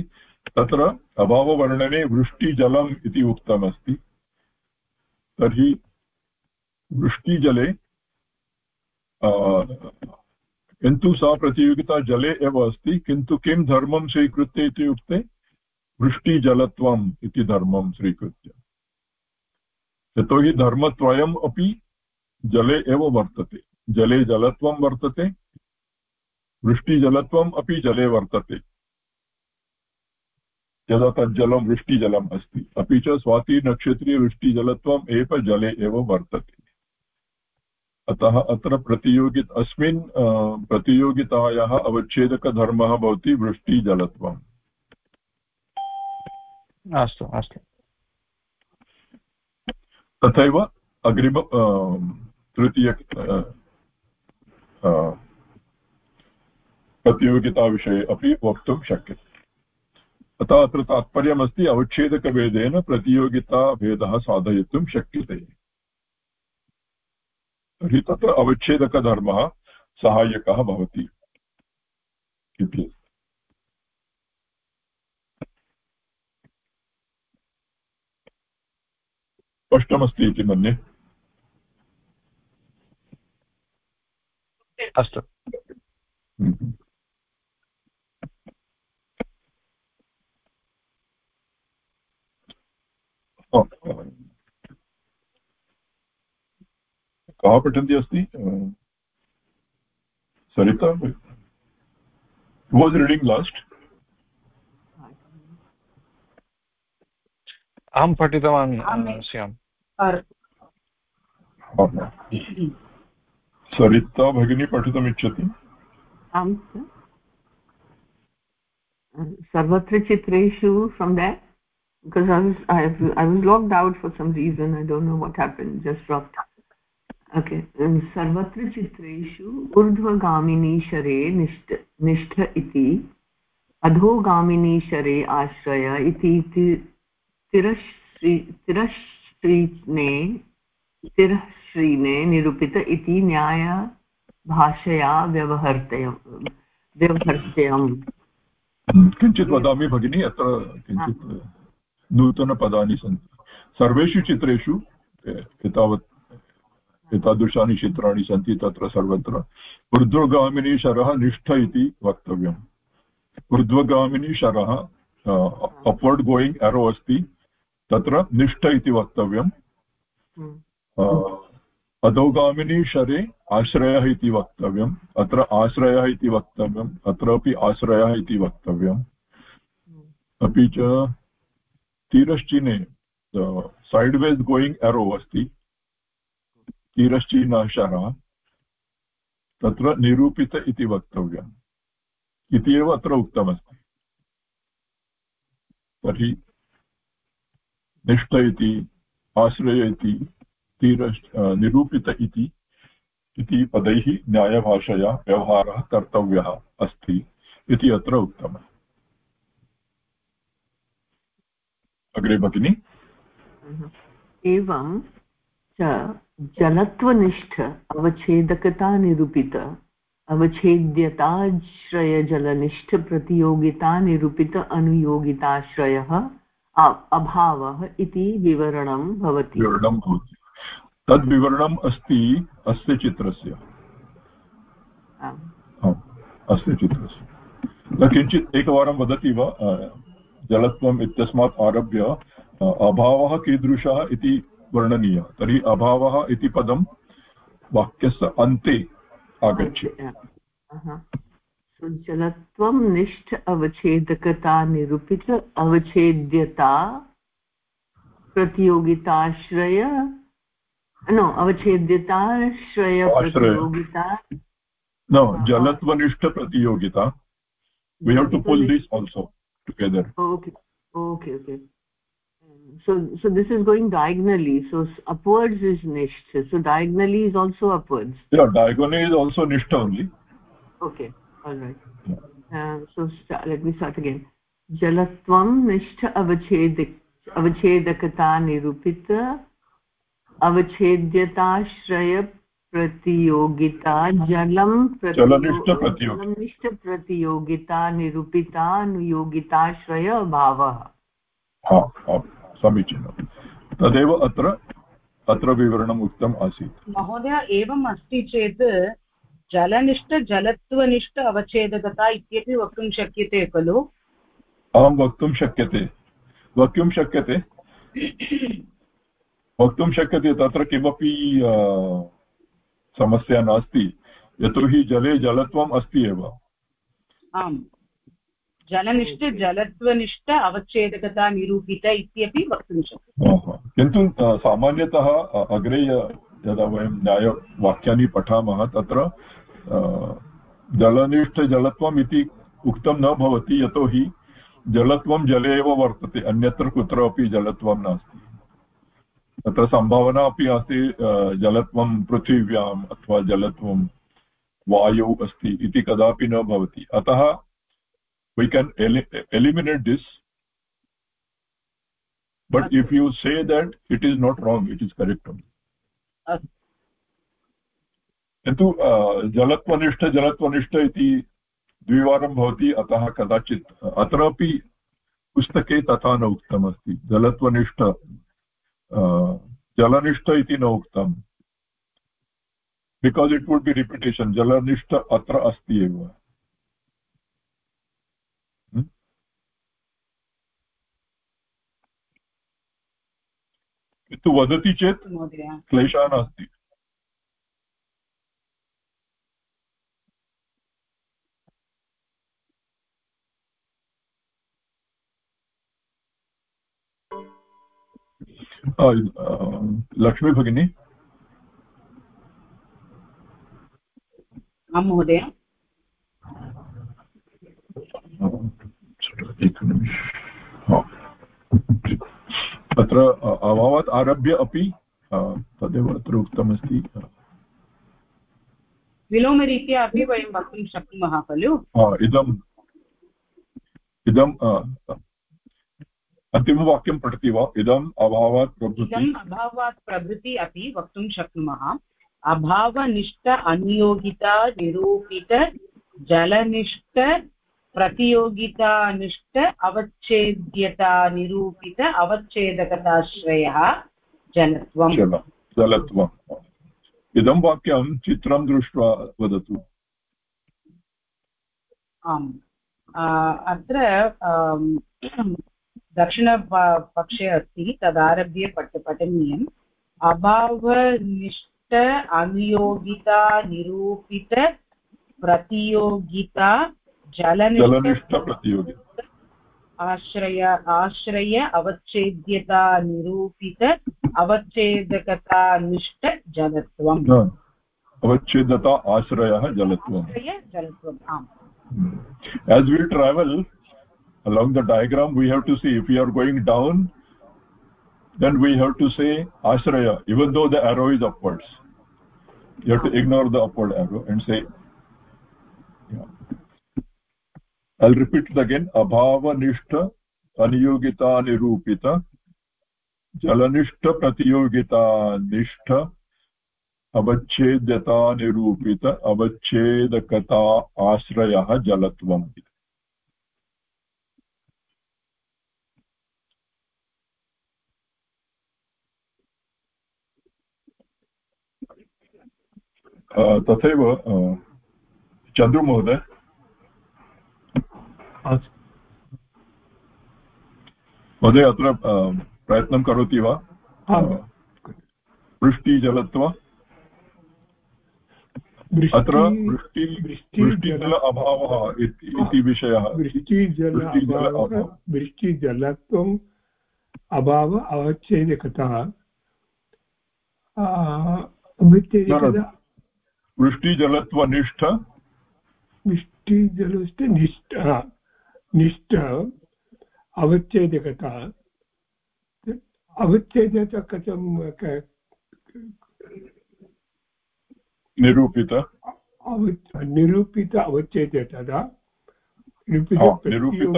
तत्र अभाववर्णने वृष्टिजलम् इति उक्तमस्ति। तर्हि वृष्टिजले किन्तु सा प्रतियोगिता जले एव अस्ति किन्तु किं धर्मं स्वीकृत्य इत्युक्ते वृष्टिजलत्वम् इति धर्मं स्वीकृत्य। यतोहि धर्मद्वयम् अपि जले एव वर्तते। जले जलत्वं वर्तते, वृष्टिजलत्वम् अपि जले वर्तते। यदा तज्जलं वृष्टिजलम् अस्ति, अपि च स्वातिनक्षत्रीयवृष्टिजलत्वम् एव जले एव वर्तते। अतः अत्र प्रतियोगि अस्मिन् प्रतियोगितायाः अवच्छेदकधर्मः भवति वृष्टिजलत्वम्। अस्तु अस्तु। तथैव अग्रिम तृतीय प्रतियोगिताविषये अपि वक्तुं शक्यते। अतः अत्र तात्पर्यमस्ति, अवच्छेदकभेदेन प्रतियोगिताभेदः साधयितुं शक्यते। तर्हि तत्र अवच्छेदकधर्मः सहायकः भवति इति। स्पष्टमस्ति इति मन्ये। अस्तु। कः पठन्ती अस्ति? सरिता? वास् रीडिङ्ग् लास्ट् अहं पठितवान् स्याम् सरिता भगिनी पठितुमिच्छति आम् सर्वत्र चित्रेषु from that because I was I, I was logged out for some reason. I don't know what happened. Just dropped. Okay सर्वत्र चित्रेषु ऊर्ध्वगामिनी शरे निष्ठ निष्ठ इति अधोगामिनी शरे आश्रय इति तिरश्री तिरश्रीने तिरश्रीने निरूपित इति न्यायभाषया व्यवहर्तय व्यवहर्त्यम्। किञ्चित् वदामि भगिनि अत्र किञ्चित् नूतनपदानि सन्ति। सर्वेषु चित्रेषु एतावत् एतादृशानि चित्राणि सन्ति तत्र सर्वत्र। ऊर्ध्वगामिनी शरः निष्ठ इति वक्तव्यम्। ऊर्ध्वगामिनी शरः अप्वर्ड् गोयिङ्ग् एरो अस्ति। तत्र निष्ठ इति वक्तव्यम्। हम्म। अधोगामिनी शरे आश्रयः इति वक्तव्यम्। अत्र आश्रयः इति वक्तव्यम्। अत्रापि आश्रयः इति वक्तव्यम्। हम्म। अपि च तीरश्चिने सैड् वेस् गोयिङ्ग् एरो अस्ति। तिरश्चीनाशः तत्र निरूपित इति वक्तव्यम्। इति एव अत्र उक्तमस्ति। तर्हि निष्ठ इति आश्रय इति निरूपित इति इति पदैः न्यायभाषया व्यवहारः कर्तव्यः अस्ति इति अत्र उक्तम्। अग्रे भगिनि। एवं च जलत्वनिष्ठ अवच्छेदकतानिरूपित अवच्छेद्यताश्रयजलनिष्ठप्रतियोगितानिरूपित अनुयोगिताश्रयः अभावः इति विवरणं भवति। विवरणं भवति। तद्विवरणम् अस्ति अस्य चित्रस्य। अस्य चित्रस्य। किञ्चित् एकवारं वदति वा? जलत्वम् इत्यस्मात् आरभ्य अभावः कीदृशः इति वर्णनीयः। तर्हि अभावः इति पदं वाक्यस्य अन्ते आगच्छति। जलत्वं निष्ठ अवच्छेदकता निरूपित अवच्छेद्यता प्रतियोगिताश्रय नो अवच्छेद्यताश्रय प्रतियोगिता no jalatvanishta pratiyogita we have to pull this also together okay okay okay so so this is going diagonally so upwards is nisht so diagonally is also upwards yeah diagonally is also nisht only okay all right uh, so start, let me start again jalatvam nisht avachhedik avachedakata nirupit avachhedyataश्रय प्रतियोगिता जलं जलनिष्ठप्रतियोगिता निरूपितानुयोगिताश्रय भावः समीचीनं तदेव अत्र अत्र विवरणम् उक्तम् आसीत् महोदय एवम् अस्ति चेत् जलनिष्ठ जलत्वनिष्ठ अवच्छेदकता इत्यपि वक्तुं शक्यते खलु? आं वक्तुं शक्यते। वक्तुं शक्यते। वक्तुं शक्यते तत्र किमपि समस्या नास्ति। यतोहि जले जलत्वम् अस्ति एव। आम्। जलनिष्ठ जलत्वनिष्ठ अवच्छेदकता निरूपित इत्यपि वक्तुं शक्यते। किन्तु सामान्यतः अग्रे यदा वयं न्यायवाक्यानि पठामः तत्र जलनिष्ठजलत्वम् इति उक्तं न भवति यतोहि जलत्वं जले एव वर्तते अन्यत्र कुत्रापि जलत्वं नास्ति। तत्र सम्भावना अपि अस्ति जलत्वं पृथिव्याम् अथवा जलत्वं वायौ अस्ति इति कदापि न भवति। अतः can eliminate this but if you say that it is not wrong it is correct only किन्तु जलत्वनिष्ठ जलत्वनिष्ठ इति द्विवारं भवति अतः कदाचित् अत्रापि पुस्तके तथा न उक्तमस्ति। जलत्वनिष्ठ जलनिष्ठ इति न उक्तम् because it would be repetition जलनिष्ठ अत्र अस्ति एव। किन्तु वदति चेत् क्लेशः नास्ति। लक्ष्मी भगिनी आं महोदय अत्र अभावात् आरभ्य अपि तदेव अत्र उक्तमस्ति. विलोमरीत्या अपि वयं वक्तुं शक्नुमः खलु? इदम् इदं अन्तिमवाक्यं पठति वा? इदम् अभावात् प्रभृति। इदम् अभावात् प्रभृति अपि वक्तुं शक्नुमः। अभावनिष्ठ अनियोगिता निरूपित जलनिष्ठ प्रतियोगितानिष्ठ अवच्छेद्यता निरूपित अवच्छेदकताश्रयः जलत्वम्। जलत्वम्। इदं वाक्यं चित्रं दृष्ट्वा वदतु। आम्। अत्र दक्षिणपक्षे अस्ति तदारभ्य पठ पठनीयम्। अभावनिष्ठ अनुयोगिता निरूपित प्रतियोगिता जलनिष्ठ आश्रय आश्रय अवच्छेद्यता निरूपित अवच्छेदकता निष्ठ जलत्वम्। अवच्छेदता आश्रयः जलत्वम्। जलत्वम् आम्। As we travel along the diagram we have to see if we are going down then we have to say ashraya even though the arrow is upwards you have to ignore the upward arrow and say yeah. i'll repeat it again abhava nishtha aniyogita nirupita जलनिष्ठप्रतियोगिता निष्ठ अवच्छेद्यता निरूपित अवच्छेदकता आश्रयः जलत्वम् तथैव चन्द्रमहोदय महोदय अत्र प्रयत्नं करोति वा वृष्टिजलत्व अत्र वृष्टि वृष्टिजल अभावः इति विषयः वृष्टिजल वृष्टिजलत्वम् अभाव अवच्छेदकता वृष्टिजलत्वनिष्ठ। वृष्टिजलस्य निष्ठ निष्ठ अवच्छेदकता। अवच्छेदता कथं निरूपित। निरूपित अवच्छेद्यता निरूपित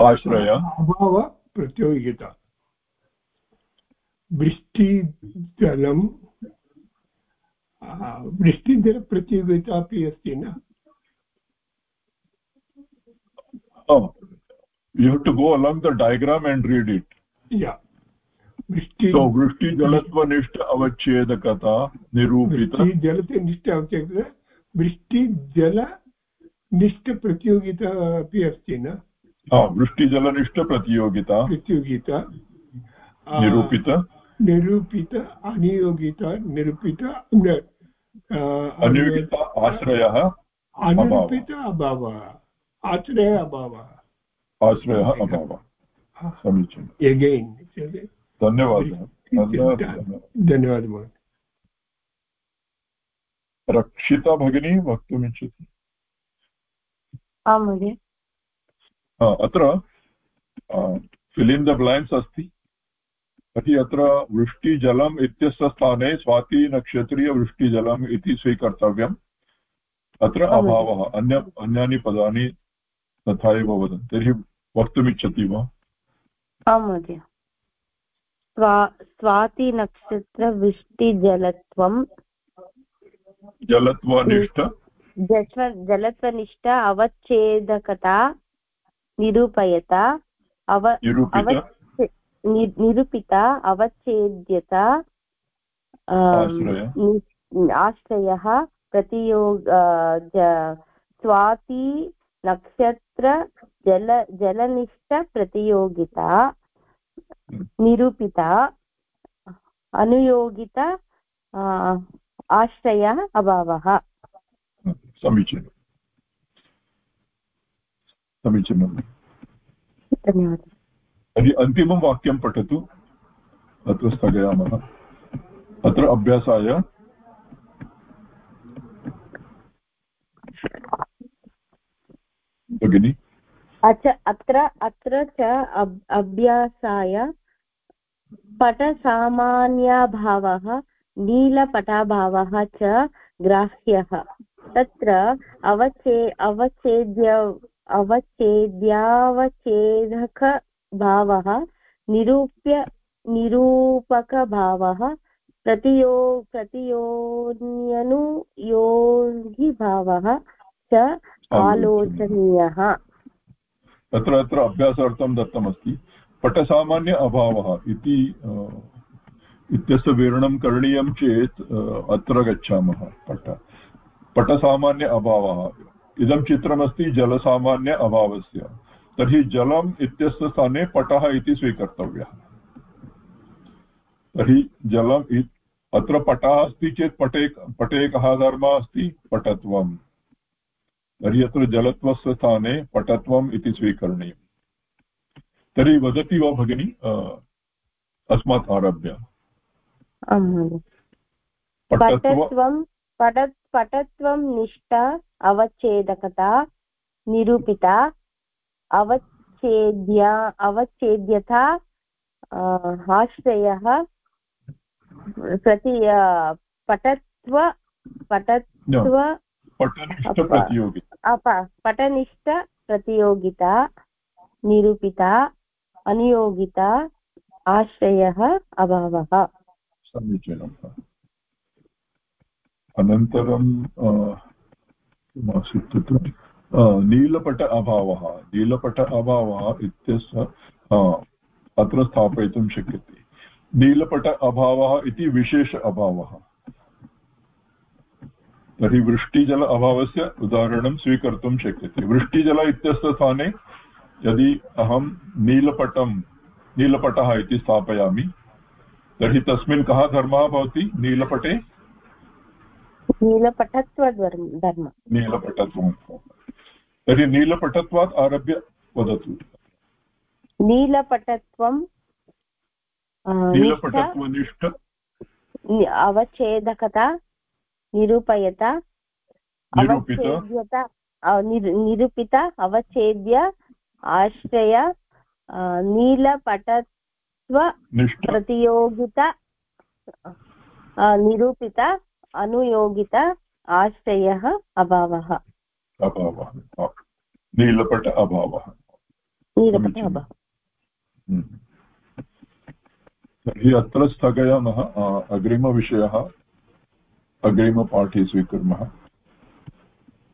आश्रय। अभाव प्रतियोगिता। वृष्टिजलं वृष्टिजलप्रतियोगिता अपि अस्ति न? Oh, you have to go along the diagram and read it. Yeah. वृष्टि so वृष्टिजलत्वनिष्ठ अवच्छेदकता निरूपित जलनिष्ठ अवच्छेदकता वृष्टिजलनिष्ठप्रतियोगिता अपि अस्ति न वृष्टिजलनिष्ठप्रतियोगिता प्रतियोगिता निरूपित निरूपित अनियोगिता निरूपित अनियोगित आश्रयः अनिरूपित अभावः। आश्रयः अभावः। आश्रयः अभावः। समीचीनम्। एगेन् धन्यवादः धन्यवादः। महोदय रक्षिता भगिनी वक्तुमिच्छति? आं महोदय। अत्र फिल् इन् द ब्लाङ्क्स् अस्ति। तर्हि अत्र वृष्टिजलम् इत्यस्य स्थाने स्वातिनक्षत्रीयवृष्टिजलम् इति स्वीकर्तव्यम्। अत्र अभावः अन्य अन्यानि पदानि तथा एव वदन्ति। तर्हि वक्तुमिच्छति वा? आं महोदय। स्वा स्वातिनक्षत्रवृष्टिजलत्वं जलत्वनिष्ठ। जलत्वनिष्ठ अवच्छेदकता निरूपयता अव निरूपिता अवच्छेद्यता आश्रयः। प्रतियोग स्वाति नक्षत्र जल जलनिष्ठप्रतियोगिता निरूपिता अनुयोगित आश्रयः अभावः। समीचीनं। समीचीनं। धन्यवादः। तर्हि अन्तिमं वाक्यं पठतु। अत्र स्थगयामः। अत्र अभ्यासाय। भगिनि। अत्र अत्र च अभ्यासाय पटसामान्याभावः, नीलपटाभावः च ग्राह्यः। तत्र अवचे अवच्छेद्य अवच्छेद्यावच्छेदकभावः निरूप्य, निरूपकभावः प्रतियो प्रतियोन्यनुयोगिभावः च आलोचनीयः। तत्र अत्र अभ्यासार्थं दत्तमस्ति। पटसामान्य अभावः इति इत्यस्य विवरणं करणीयं चेत् अत्र गच्छामः पट। पटसामान्य अभावः। इदं चित्रमस्ति जलसामान्य अभावस्य। तर्हि जलम् इत्यस्य स्थाने पटः इति स्वीकर्तव्यः। तर्हि जलम् अत्र पटः अस्ति चेत् पटे पटे कः धर्मः अस्ति? पटत्वम्। तर्हि अत्र जलत्वस्य स्थाने पटत्वम् इति स्वीकरणीयम्। तर्हि वदति वा भगिनि अस्मात् आरभ्य? पटत्वं पटत्वं निष्ठ अवच्छेदकता निरूपिता अवच्छेद्या अवच्छेद्यथा आश्रयः प्रति पटत्व पटत्व पटनिष्ठप्रतियोगिता निरूपिता अनियोगिता आश्रयः अभावः। समीचीनम् अनन्तरं किमासीत् तत्र नीलपट अभावः नीलपट अभावः इत्यस्य अत्र स्थापयितुं शक्यते। नीलपट अभावः इति विशेष अभावः। तर्हि वृष्टिजल अभावस्य उदाहरणं स्वीकर्तुं शक्यते। वृष्टिजल इत्यस्य स्थाने यदि अहं नीलपटं नीलपटः इति स्थापयामि तर्हि तस्मिन् कः धर्मः भवति? नीलपटे? नीलपटत्वधर्म नीलपटत्वं तर्हि नीलपटत्वात् आरभ्य वदतु। नीलपटत्वं नीलपटत्वनिष्ठ अवच्छेदकता निरूपयता अवच्छेद्यता निरूपित अवच्छेद्य आश्रय नीलपटत्व प्रतियोगिता निरूपित अनुयोगित आश्रयः अभावः। अभावः। नीलपट अभावः। नीलपट अभावः। हम्म। तर्हि अत्र स्थगयामः अग्रिमविषयः अग्रिमपाठे स्वीकुर्मः।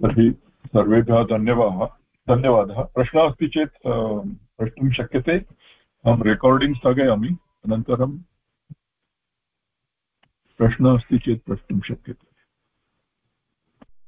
तर्हि सर्वेभ्यः धन्यवादः धन्यवादः। प्रश्नः अस्ति चेत् प्रष्टुं शक्यते। अहं रेकार्डिङ्ग् स्थगयामि अनन्तरं प्रश्नः अस्ति चेत् प्रष्टुं शक्यते।